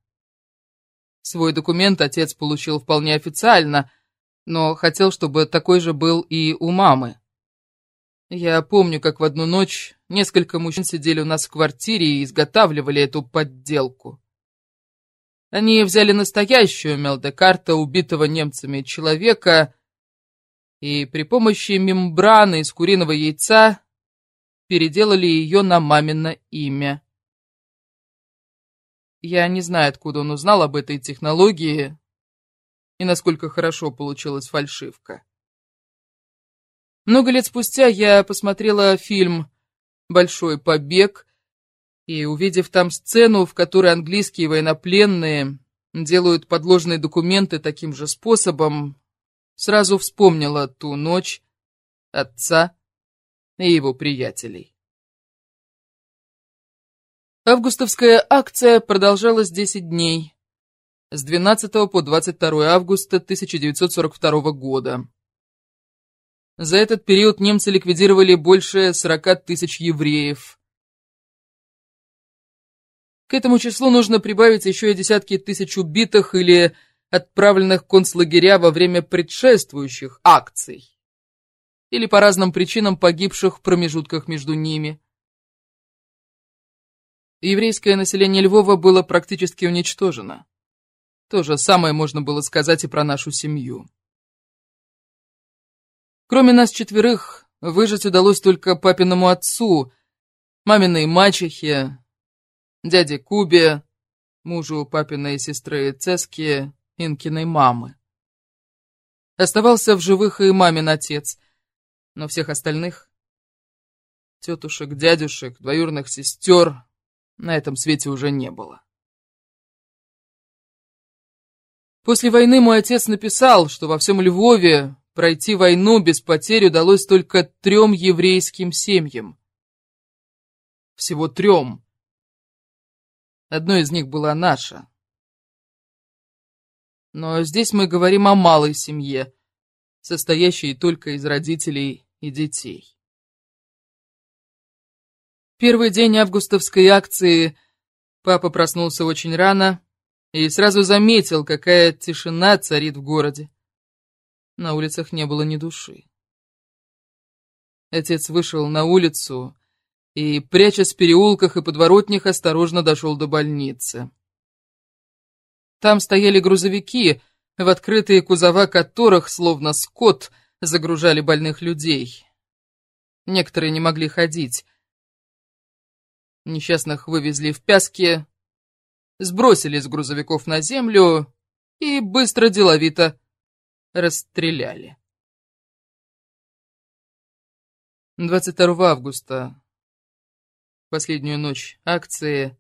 Свой документ отец получил вполне официально, но хотел, чтобы такой же был и у мамы. Я помню, как в одну ночь несколько мужчин сидели у нас в квартире и изготавливали эту подделку. Они взяли настоящую Мелдекарта убитого немцами человека и при помощи мембраны из куриного яйца переделали ее на мамино имя. Я не знаю, откуда он узнал об этой технологии и насколько хорошо получилась фальшивка. Много лет спустя я посмотрела фильм «Большой побег» и, увидев там сцену, в которой английские военнопленные делают подложные документы таким же способом, сразу вспомнила ту ночь, отца и его приятелей. Августовская акция продолжалась 10 дней, с 12 по 22 августа 1942 года. За этот период немцы ликвидировали больше 40 тысяч евреев. К этому числу нужно прибавить еще и десятки тысяч убитых или отправленных концлагеря во время предшествующих акций или по разным причинам погибших в промежутках между ними. Еврейское население Львова было практически уничтожено. То же самое можно было сказать и про нашу семью. Кроме нас четверых, выжить удалось только папиному отцу, маминой мачехе, дяде Кубе, мужу папиной сестры Цеске Инкиной мамы. Оставался в живых и мамин отец, но всех остальных, тетушек, дядюшек, двоюрных сестер, на этом свете уже не было. После войны мой отец написал, что во всем Львове пройти войну без потерь удалось только трем еврейским семьям. Всего трем. Одной из них была наша. Но здесь мы говорим о малой семье, состоящей только из родителей и детей. Первый день августовской акции папа проснулся очень рано и сразу заметил, какая тишина царит в городе. На улицах не было ни души. Отец вышел на улицу и, прячась в переулках и подворотнях, осторожно дошел до больницы. Там стояли грузовики, в открытые кузова которых, словно скот, загружали больных людей. Некоторые не могли ходить. Несчастных вывезли в пяски, сбросили с грузовиков на землю и быстро деловито расстреляли. 22 августа, последнюю ночь акции,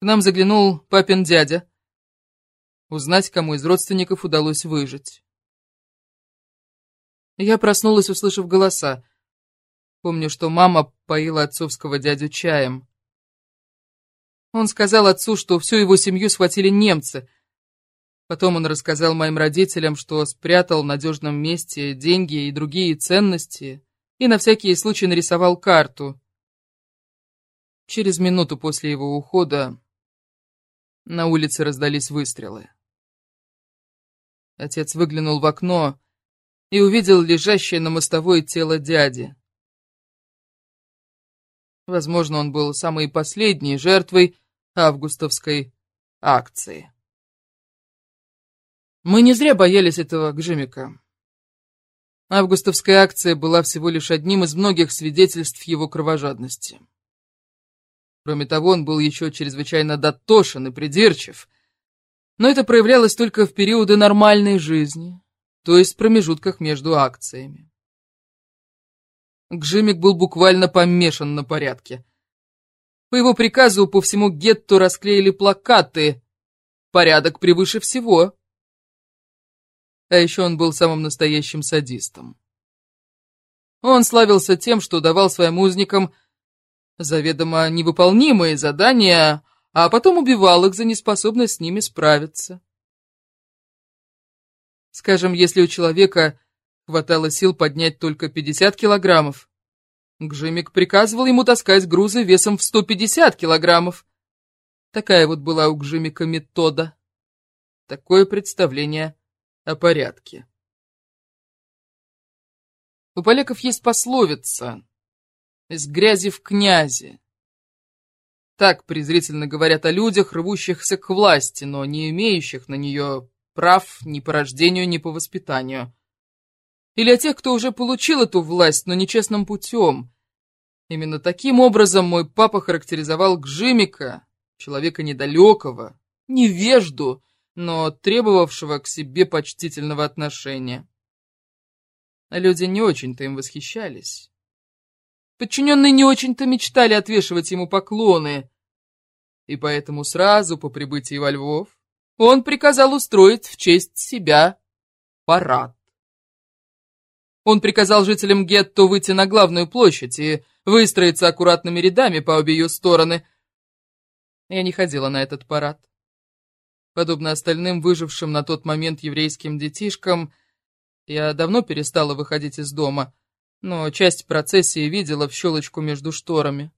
к нам заглянул папин дядя, узнать, кому из родственников удалось выжить. Я проснулась, услышав голоса. Помню, что мама поила отцовского дядю чаем. Он сказал отцу, что всю его семью схватили немцы. Потом он рассказал моим родителям, что спрятал в надежном месте деньги и другие ценности, и на всякий случай нарисовал карту. Через минуту после его ухода на улице раздались выстрелы. Отец выглянул в окно и увидел лежащее на мостовой тело дяди. Возможно, он был самой последней жертвой августовской акции. Мы не зря боялись этого Гжимика. Августовская акция была всего лишь одним из многих свидетельств его кровожадности. Кроме того, он был еще чрезвычайно дотошен и придирчив, но это проявлялось только в периоды нормальной жизни, то есть в промежутках между акциями. Гжимик был буквально помешан на порядке. По его приказу по всему гетту расклеили плакаты «Порядок превыше всего». А еще он был самым настоящим садистом. Он славился тем, что давал своим узникам заведомо невыполнимые задания, а потом убивал их за неспособность с ними справиться. Скажем, если у человека хватало сил поднять только 50 килограммов, Гжимик приказывал ему таскать грузы весом в 150 килограммов. Такая вот была у Гжимика метода. Такое представление о порядке. У поляков есть пословица из грязи в князи. Так презрительно говорят о людях, рвущихся к власти, но не имеющих на нее прав ни по рождению, ни по воспитанию. Или о тех, кто уже получил эту власть, но нечестным путем. Именно таким образом мой папа характеризовал Гжимика, человека недалекого, невежду, но требовавшего к себе почтительного отношения. Люди не очень-то им восхищались. Подчиненные не очень-то мечтали отвешивать ему поклоны, и поэтому сразу по прибытии во Львов он приказал устроить в честь себя парад. Он приказал жителям гетто выйти на главную площадь и выстроиться аккуратными рядами по обе ее стороны. Я не ходила на этот парад. Подобно остальным выжившим на тот момент еврейским детишкам, я давно перестала выходить из дома — но часть процессии видела в щелочку между шторами.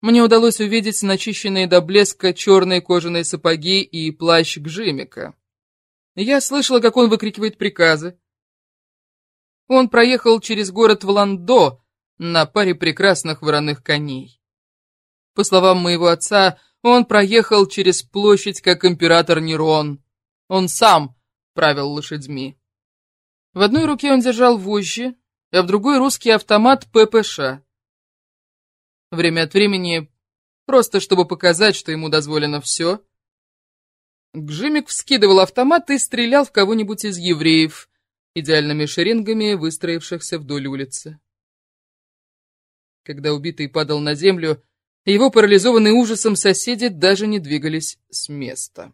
Мне удалось увидеть начищенные до блеска черные кожаные сапоги и плащ Гжимика. Я слышала, как он выкрикивает приказы. Он проехал через город Вландо на паре прекрасных вороных коней. По словам моего отца, он проехал через площадь, как император Нерон. Он сам правил лошадьми. В одной руке он держал вожжи, а в другой русский автомат ППШ. Время от времени, просто чтобы показать, что ему дозволено все, Гжимик вскидывал автомат и стрелял в кого-нибудь из евреев, идеальными шеренгами, выстроившихся вдоль улицы. Когда убитый падал на землю, его парализованные ужасом соседи даже не двигались с места.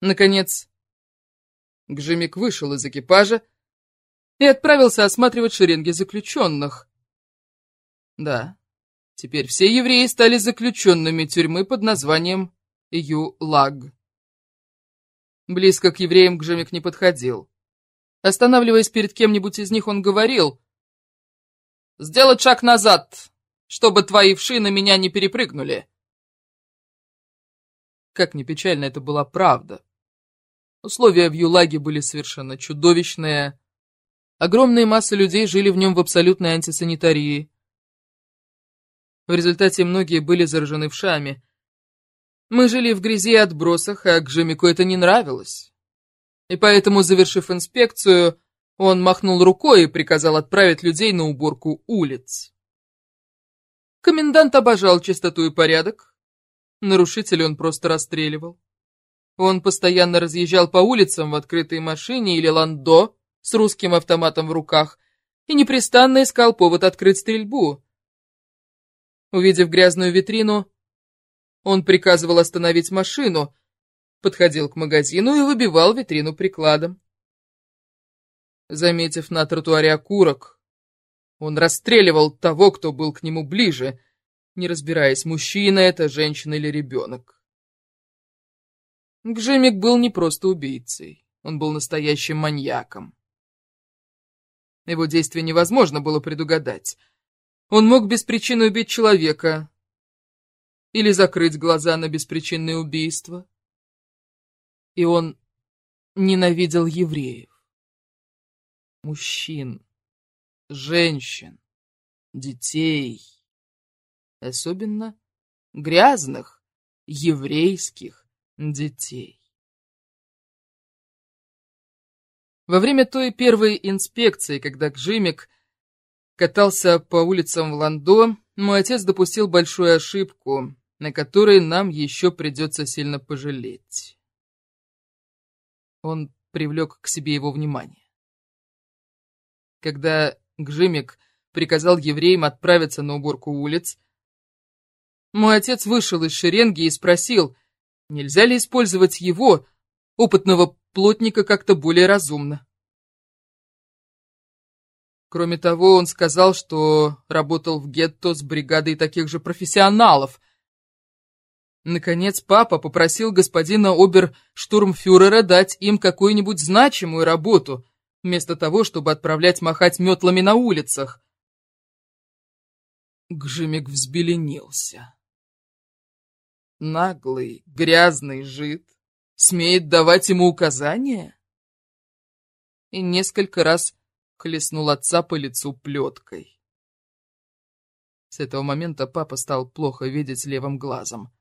Наконец, Гжимик вышел из экипажа, и отправился осматривать шеренги заключенных. Да, теперь все евреи стали заключенными тюрьмы под названием Ю-Лаг. Близко к евреям Гжемик не подходил. Останавливаясь перед кем-нибудь из них, он говорил, «Сделать шаг назад, чтобы твои вши на меня не перепрыгнули». Как ни печально, это была правда. Условия в ЮЛАГе были совершенно чудовищные, Огромные массы людей жили в нем в абсолютной антисанитарии. В результате многие были заражены вшами. Мы жили в грязи и отбросах, а Гжемику это не нравилось. И поэтому, завершив инспекцию, он махнул рукой и приказал отправить людей на уборку улиц. Комендант обожал чистоту и порядок. Нарушителей он просто расстреливал. Он постоянно разъезжал по улицам в открытой машине или ландо, с русским автоматом в руках и непрестанно искал повод открыть стрельбу. Увидев грязную витрину, он приказывал остановить машину, подходил к магазину и выбивал витрину прикладом. Заметив на тротуаре окурок, он расстреливал того, кто был к нему ближе, не разбираясь, мужчина это, женщина или ребенок. Гжемик был не просто убийцей, он был настоящим маньяком. Его действия невозможно было предугадать. Он мог без причины убить человека или закрыть глаза на беспричинное убийство. И он ненавидел евреев, мужчин, женщин, детей, особенно грязных еврейских детей. Во время той первой инспекции, когда Гжимик катался по улицам в Ландо, мой отец допустил большую ошибку, на которой нам еще придется сильно пожалеть. Он привлек к себе его внимание. Когда Гжимик приказал евреям отправиться на уборку улиц, мой отец вышел из шеренги и спросил, нельзя ли использовать его, опытного плотника как-то более разумно. Кроме того, он сказал, что работал в гетто с бригадой таких же профессионалов. Наконец, папа попросил господина оберштурмфюрера дать им какую-нибудь значимую работу, вместо того, чтобы отправлять махать метлами на улицах. Гжимик взбеленился. Наглый, грязный жид смеет давать ему указания? И несколько раз хлестнул отца по лицу плеткой. С этого момента папа стал плохо видеть левым глазом.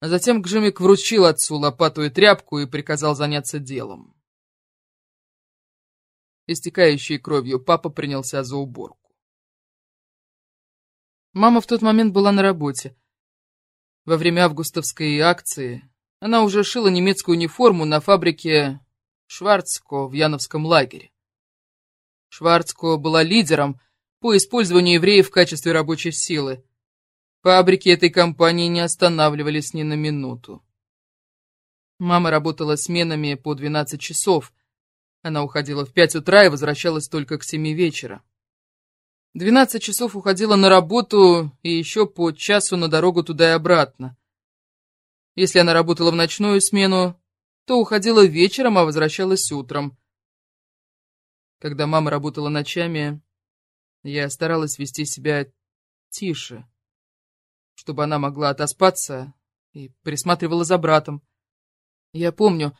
А затем Гжимик вручил отцу лопату и тряпку и приказал заняться делом. Истекающий кровью папа принялся за уборку. Мама в тот момент была на работе. Во время августовской акции она уже шила немецкую униформу на фабрике Шварцко в Яновском лагере. Шварцко была лидером по использованию евреев в качестве рабочей силы. Фабрики этой компании не останавливались ни на минуту. Мама работала сменами по 12 часов. Она уходила в 5 утра и возвращалась только к 7 вечера. 12 часов уходила на работу и еще по часу на дорогу туда и обратно. Если она работала в ночную смену, то уходила вечером, а возвращалась утром. Когда мама работала ночами, я старалась вести себя тише, чтобы она могла отоспаться и присматривала за братом. Я помню,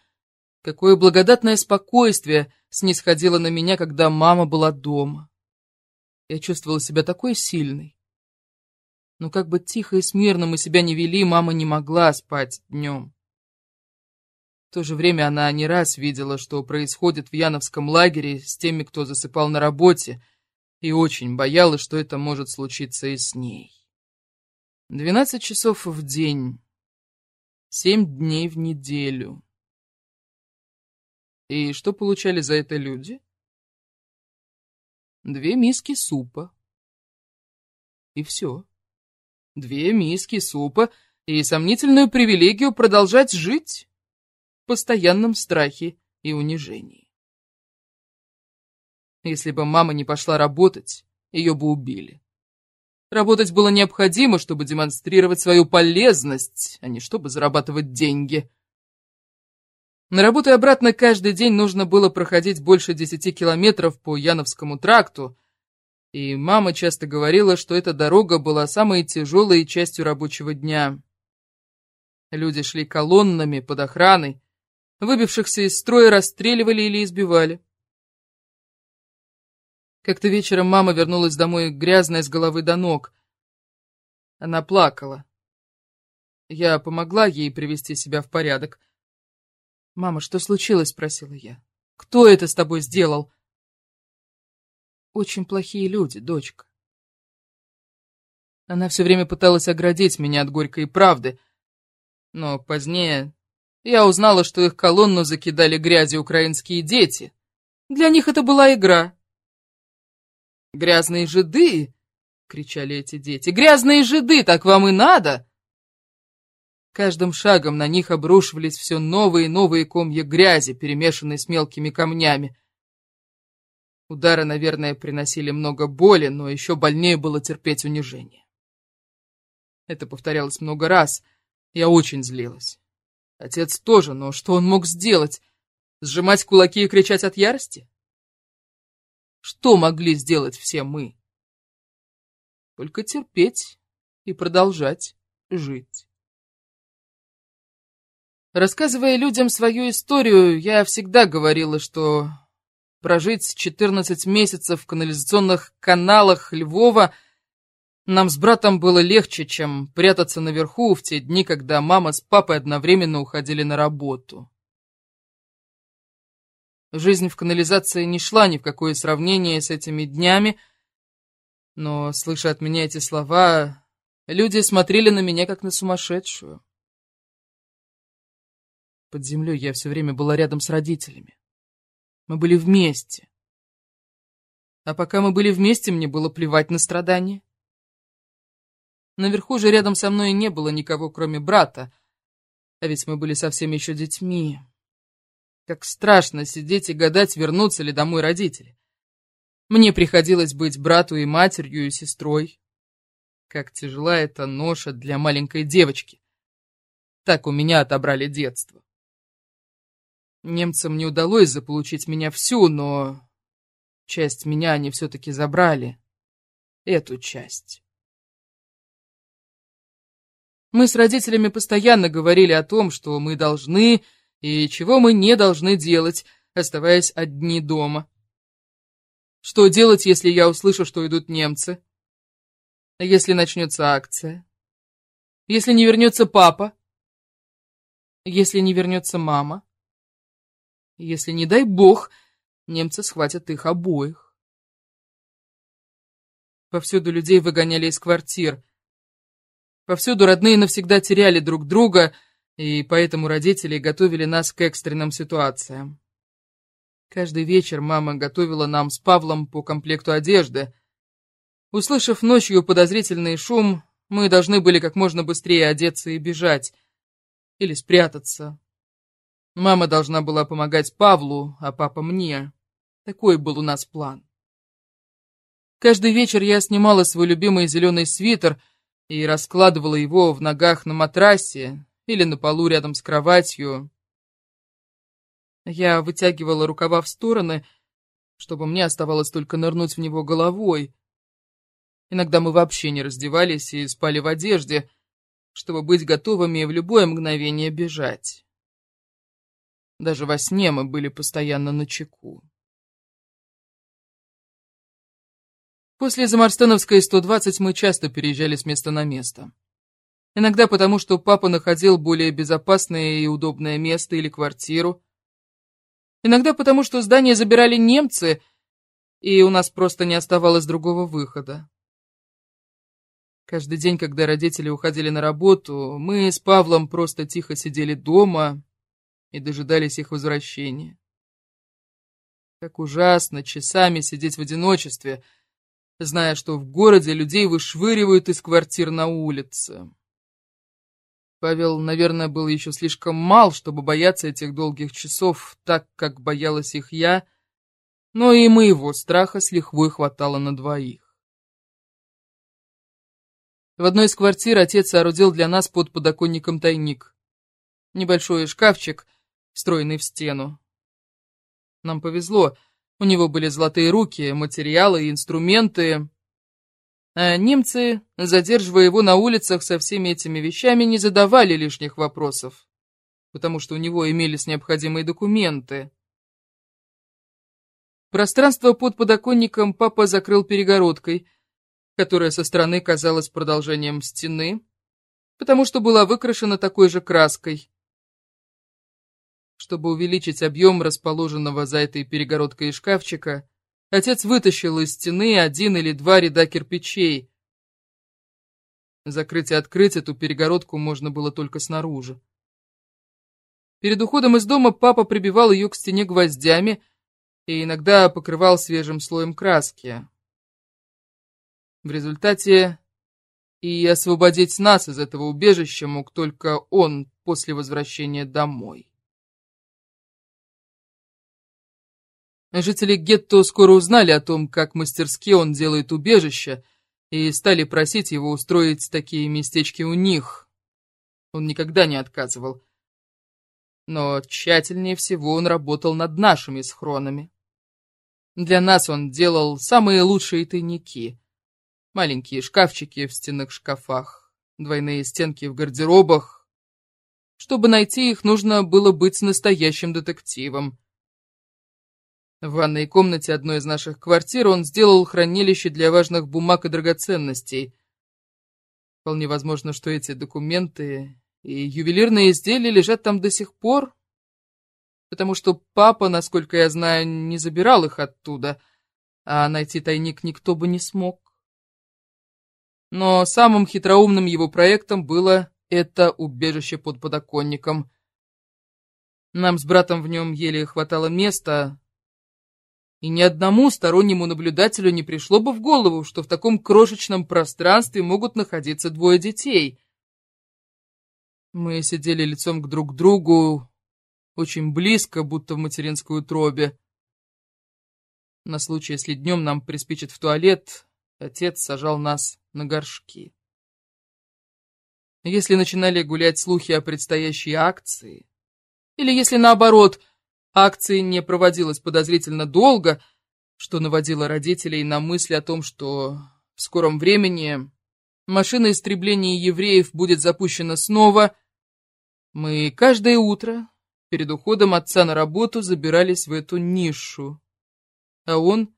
какое благодатное спокойствие снисходило на меня, когда мама была дома. Я чувствовала себя такой сильной. Но как бы тихо и смирно мы себя не вели, мама не могла спать днем. В то же время она не раз видела, что происходит в Яновском лагере с теми, кто засыпал на работе, и очень боялась, что это может случиться и с ней. Двенадцать часов в день, семь дней в неделю. И что получали за это люди? две миски супа. И все. Две миски супа и сомнительную привилегию продолжать жить в постоянном страхе и унижении. Если бы мама не пошла работать, ее бы убили. Работать было необходимо, чтобы демонстрировать свою полезность, а не чтобы зарабатывать деньги. На работу и обратно каждый день нужно было проходить больше десяти километров по Яновскому тракту, и мама часто говорила, что эта дорога была самой тяжелой частью рабочего дня. Люди шли колоннами под охраной, выбившихся из строя расстреливали или избивали. Как-то вечером мама вернулась домой грязная с головы до ног. Она плакала. Я помогла ей привести себя в порядок — «Мама, что случилось?» — спросила я. «Кто это с тобой сделал?» «Очень плохие люди, дочка». Она все время пыталась оградить меня от горькой правды, но позднее я узнала, что их колонну закидали грязью украинские дети. Для них это была игра. «Грязные жиды!» — кричали эти дети. «Грязные жиды, так вам и надо!» Каждым шагом на них обрушивались все новые и новые комья грязи, перемешанные с мелкими камнями. Удары, наверное, приносили много боли, но еще больнее было терпеть унижение. Это повторялось много раз, Я очень злилась. Отец тоже, но что он мог сделать? Сжимать кулаки и кричать от ярости? Что могли сделать все мы? Только терпеть и продолжать жить. Рассказывая людям свою историю, я всегда говорила, что прожить 14 месяцев в канализационных каналах Львова нам с братом было легче, чем прятаться наверху в те дни, когда мама с папой одновременно уходили на работу. Жизнь в канализации не шла ни в какое сравнение с этими днями, но, слыша от меня эти слова, люди смотрели на меня как на сумасшедшую. Под землей я все время была рядом с родителями. Мы были вместе. А пока мы были вместе, мне было плевать на страдания. Наверху же рядом со мной не было никого, кроме брата, а ведь мы были совсем еще детьми. Как страшно сидеть и гадать, вернутся ли домой родители. Мне приходилось быть брату и матерью, и сестрой. Как тяжела эта ноша для маленькой девочки. Так у меня отобрали детство. Немцам не удалось заполучить меня всю, но часть меня они все-таки забрали. Эту часть. Мы с родителями постоянно говорили о том, что мы должны и чего мы не должны делать, оставаясь одни дома. Что делать, если я услышу, что идут немцы? Если начнется акция? Если не вернется папа? Если не вернется мама? Если, не дай бог, немцы схватят их обоих? Повсюду людей выгоняли из квартир — Повсюду родные навсегда теряли друг друга, и поэтому родители готовили нас к экстренным ситуациям. Каждый вечер мама готовила нам с Павлом по комплекту одежды. Услышав ночью подозрительный шум, мы должны были как можно быстрее одеться и бежать. Или спрятаться. Мама должна была помогать Павлу, а папа мне. Такой был у нас план. Каждый вечер я снимала свой любимый зеленый свитер — и раскладывала его в ногах на матрасе или на полу рядом с кроватью. Я вытягивала рукава в стороны, чтобы мне оставалось только нырнуть в него головой. Иногда мы вообще не раздевались и спали в одежде, чтобы быть готовыми в любое мгновение бежать. Даже во сне мы были постоянно на чеку. После Замарстеновской 120 мы часто переезжали с места на место. Иногда потому, что папа находил более безопасное и удобное место или квартиру. Иногда потому, что здание забирали немцы, и у нас просто не оставалось другого выхода. Каждый день, когда родители уходили на работу, мы с Павлом просто тихо сидели дома и дожидались их возвращения. Как ужасно часами сидеть в одиночестве — зная, что в городе людей вышвыривают из квартир на улице. Павел, наверное, был еще слишком мал, чтобы бояться этих долгих часов так, как боялась их я, но и моего страха с лихвой хватало на двоих. В одной из квартир отец соорудил для нас под подоконником тайник. Небольшой шкафчик, встроенный в стену. Нам повезло — у него были золотые руки, материалы и инструменты. А немцы, задерживая его на улицах со всеми этими вещами, не задавали лишних вопросов, потому что у него имелись необходимые документы. Пространство под подоконником папа закрыл перегородкой, которая со стороны казалась продолжением стены, потому что была выкрашена такой же краской. Чтобы увеличить объем расположенного за этой перегородкой шкафчика, отец вытащил из стены один или два ряда кирпичей. Закрыть и открыть эту перегородку можно было только снаружи. Перед уходом из дома папа прибивал ее к стене гвоздями и иногда покрывал свежим слоем краски. В результате и освободить нас из этого убежища мог только он после возвращения домой. Жители гетто скоро узнали о том, как мастерски он делает убежище, и стали просить его устроить такие местечки у них. Он никогда не отказывал. Но тщательнее всего он работал над нашими схронами. Для нас он делал самые лучшие тайники. Маленькие шкафчики в стенных шкафах, двойные стенки в гардеробах. Чтобы найти их, нужно было быть настоящим детективом. В ванной комнате одной из наших квартир он сделал хранилище для важных бумаг и драгоценностей. Вполне возможно, что эти документы и ювелирные изделия лежат там до сих пор, потому что папа, насколько я знаю, не забирал их оттуда, а найти тайник никто бы не смог. Но самым хитроумным его проектом было это убежище под подоконником. Нам с братом в нем еле хватало места, и ни одному стороннему наблюдателю не пришло бы в голову, что в таком крошечном пространстве могут находиться двое детей. Мы сидели лицом к друг другу, очень близко, будто в материнской утробе. На случай, если днем нам приспичит в туалет, отец сажал нас на горшки. Если начинали гулять слухи о предстоящей акции, или если наоборот – Акции не проводилась подозрительно долго, что наводило родителей на мысль о том, что в скором времени машина истребления евреев будет запущена снова. Мы каждое утро перед уходом отца на работу забирались в эту нишу, а он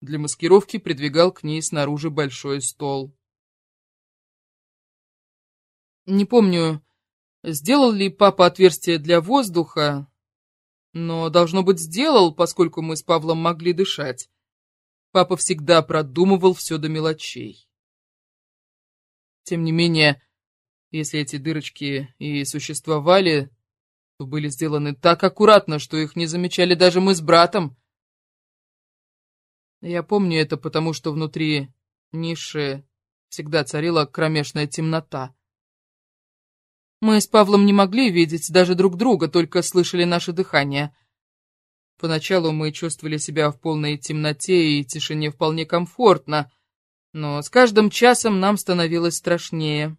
для маскировки придвигал к ней снаружи большой стол. Не помню, сделал ли папа отверстие для воздуха, но, должно быть, сделал, поскольку мы с Павлом могли дышать. Папа всегда продумывал все до мелочей. Тем не менее, если эти дырочки и существовали, то были сделаны так аккуратно, что их не замечали даже мы с братом. Я помню это, потому что внутри ниши всегда царила кромешная темнота. Мы с Павлом не могли видеть даже друг друга, только слышали наше дыхание. Поначалу мы чувствовали себя в полной темноте и тишине вполне комфортно, но с каждым часом нам становилось страшнее.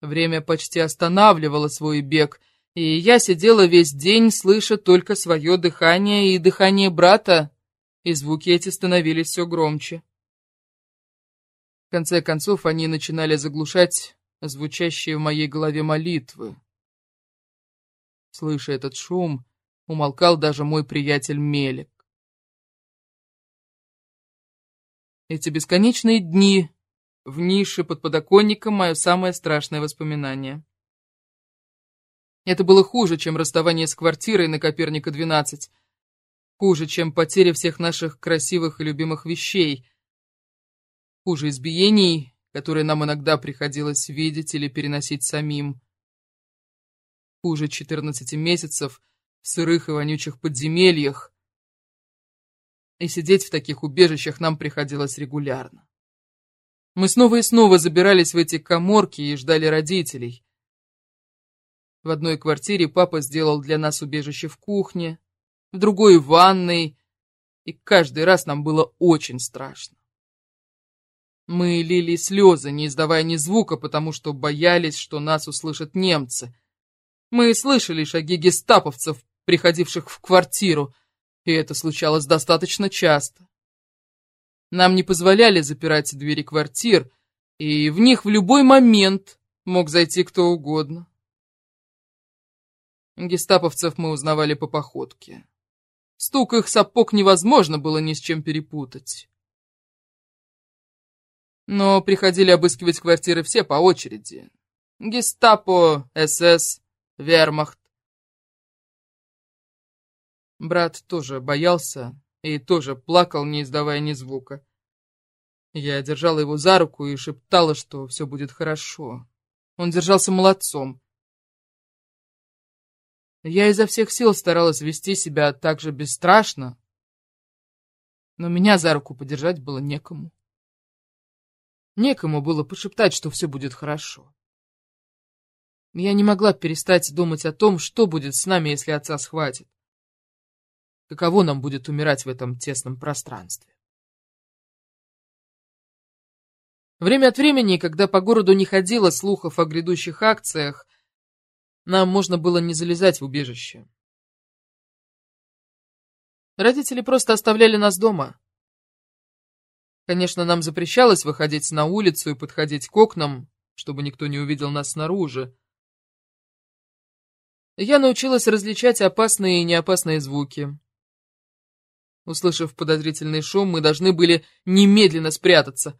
Время почти останавливало свой бег, и я сидела весь день, слыша только свое дыхание и дыхание брата, и звуки эти становились все громче. В конце концов, они начинали заглушать звучащие в моей голове молитвы. Слыша этот шум, умолкал даже мой приятель Мелик. Эти бесконечные дни в нише под подоконником — мое самое страшное воспоминание. Это было хуже, чем расставание с квартирой на Коперника 12. Хуже, чем потеря всех наших красивых и любимых вещей. Хуже избиений которые нам иногда приходилось видеть или переносить самим. Хуже 14 месяцев в сырых и вонючих подземельях. И сидеть в таких убежищах нам приходилось регулярно. Мы снова и снова забирались в эти коморки и ждали родителей. В одной квартире папа сделал для нас убежище в кухне, в другой — в ванной, и каждый раз нам было очень страшно. Мы лили слезы, не издавая ни звука, потому что боялись, что нас услышат немцы. Мы слышали шаги гестаповцев, приходивших в квартиру, и это случалось достаточно часто. Нам не позволяли запирать двери квартир, и в них в любой момент мог зайти кто угодно. Гестаповцев мы узнавали по походке. Стук их сапог невозможно было ни с чем перепутать. Но приходили обыскивать квартиры все по очереди. Гестапо, СС, вермахт. Брат тоже боялся и тоже плакал, не издавая ни звука. Я держала его за руку и шептала, что все будет хорошо. Он держался молодцом. Я изо всех сил старалась вести себя так же бесстрашно, но меня за руку подержать было некому. Некому было пошептать, что все будет хорошо. Я не могла перестать думать о том, что будет с нами, если отца схватит. Каково нам будет умирать в этом тесном пространстве. Время от времени, когда по городу не ходило слухов о грядущих акциях, нам можно было не залезать в убежище. Родители просто оставляли нас дома. Конечно, нам запрещалось выходить на улицу и подходить к окнам, чтобы никто не увидел нас снаружи. Я научилась различать опасные и неопасные звуки. Услышав подозрительный шум, мы должны были немедленно спрятаться.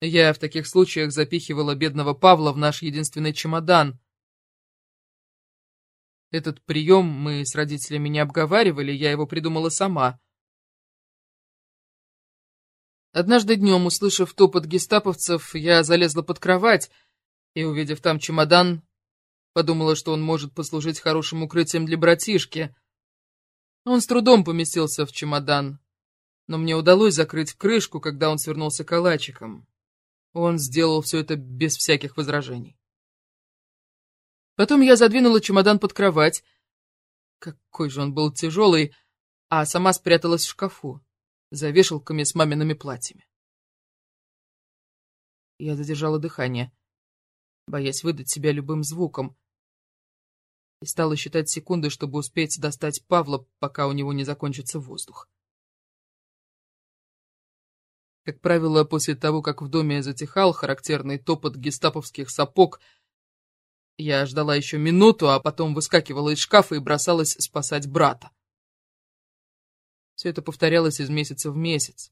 Я в таких случаях запихивала бедного Павла в наш единственный чемодан. Этот прием мы с родителями не обговаривали, я его придумала сама. Однажды днем, услышав топот гестаповцев, я залезла под кровать и, увидев там чемодан, подумала, что он может послужить хорошим укрытием для братишки. Он с трудом поместился в чемодан, но мне удалось закрыть крышку, когда он свернулся калачиком. Он сделал все это без всяких возражений. Потом я задвинула чемодан под кровать. Какой же он был тяжелый, а сама спряталась в шкафу, за вешалками с мамиными платьями. Я задержала дыхание, боясь выдать себя любым звуком, и стала считать секунды, чтобы успеть достать Павла, пока у него не закончится воздух. Как правило, после того, как в доме затихал характерный топот гестаповских сапог, я ждала еще минуту, а потом выскакивала из шкафа и бросалась спасать брата. Все это повторялось из месяца в месяц.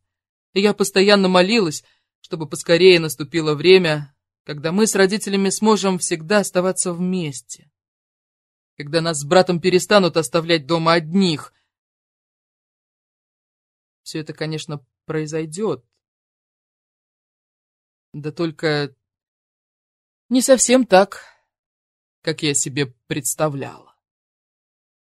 И я постоянно молилась, чтобы поскорее наступило время, когда мы с родителями сможем всегда оставаться вместе. Когда нас с братом перестанут оставлять дома одних. Все это, конечно, произойдет. Да только не совсем так как я себе представлял.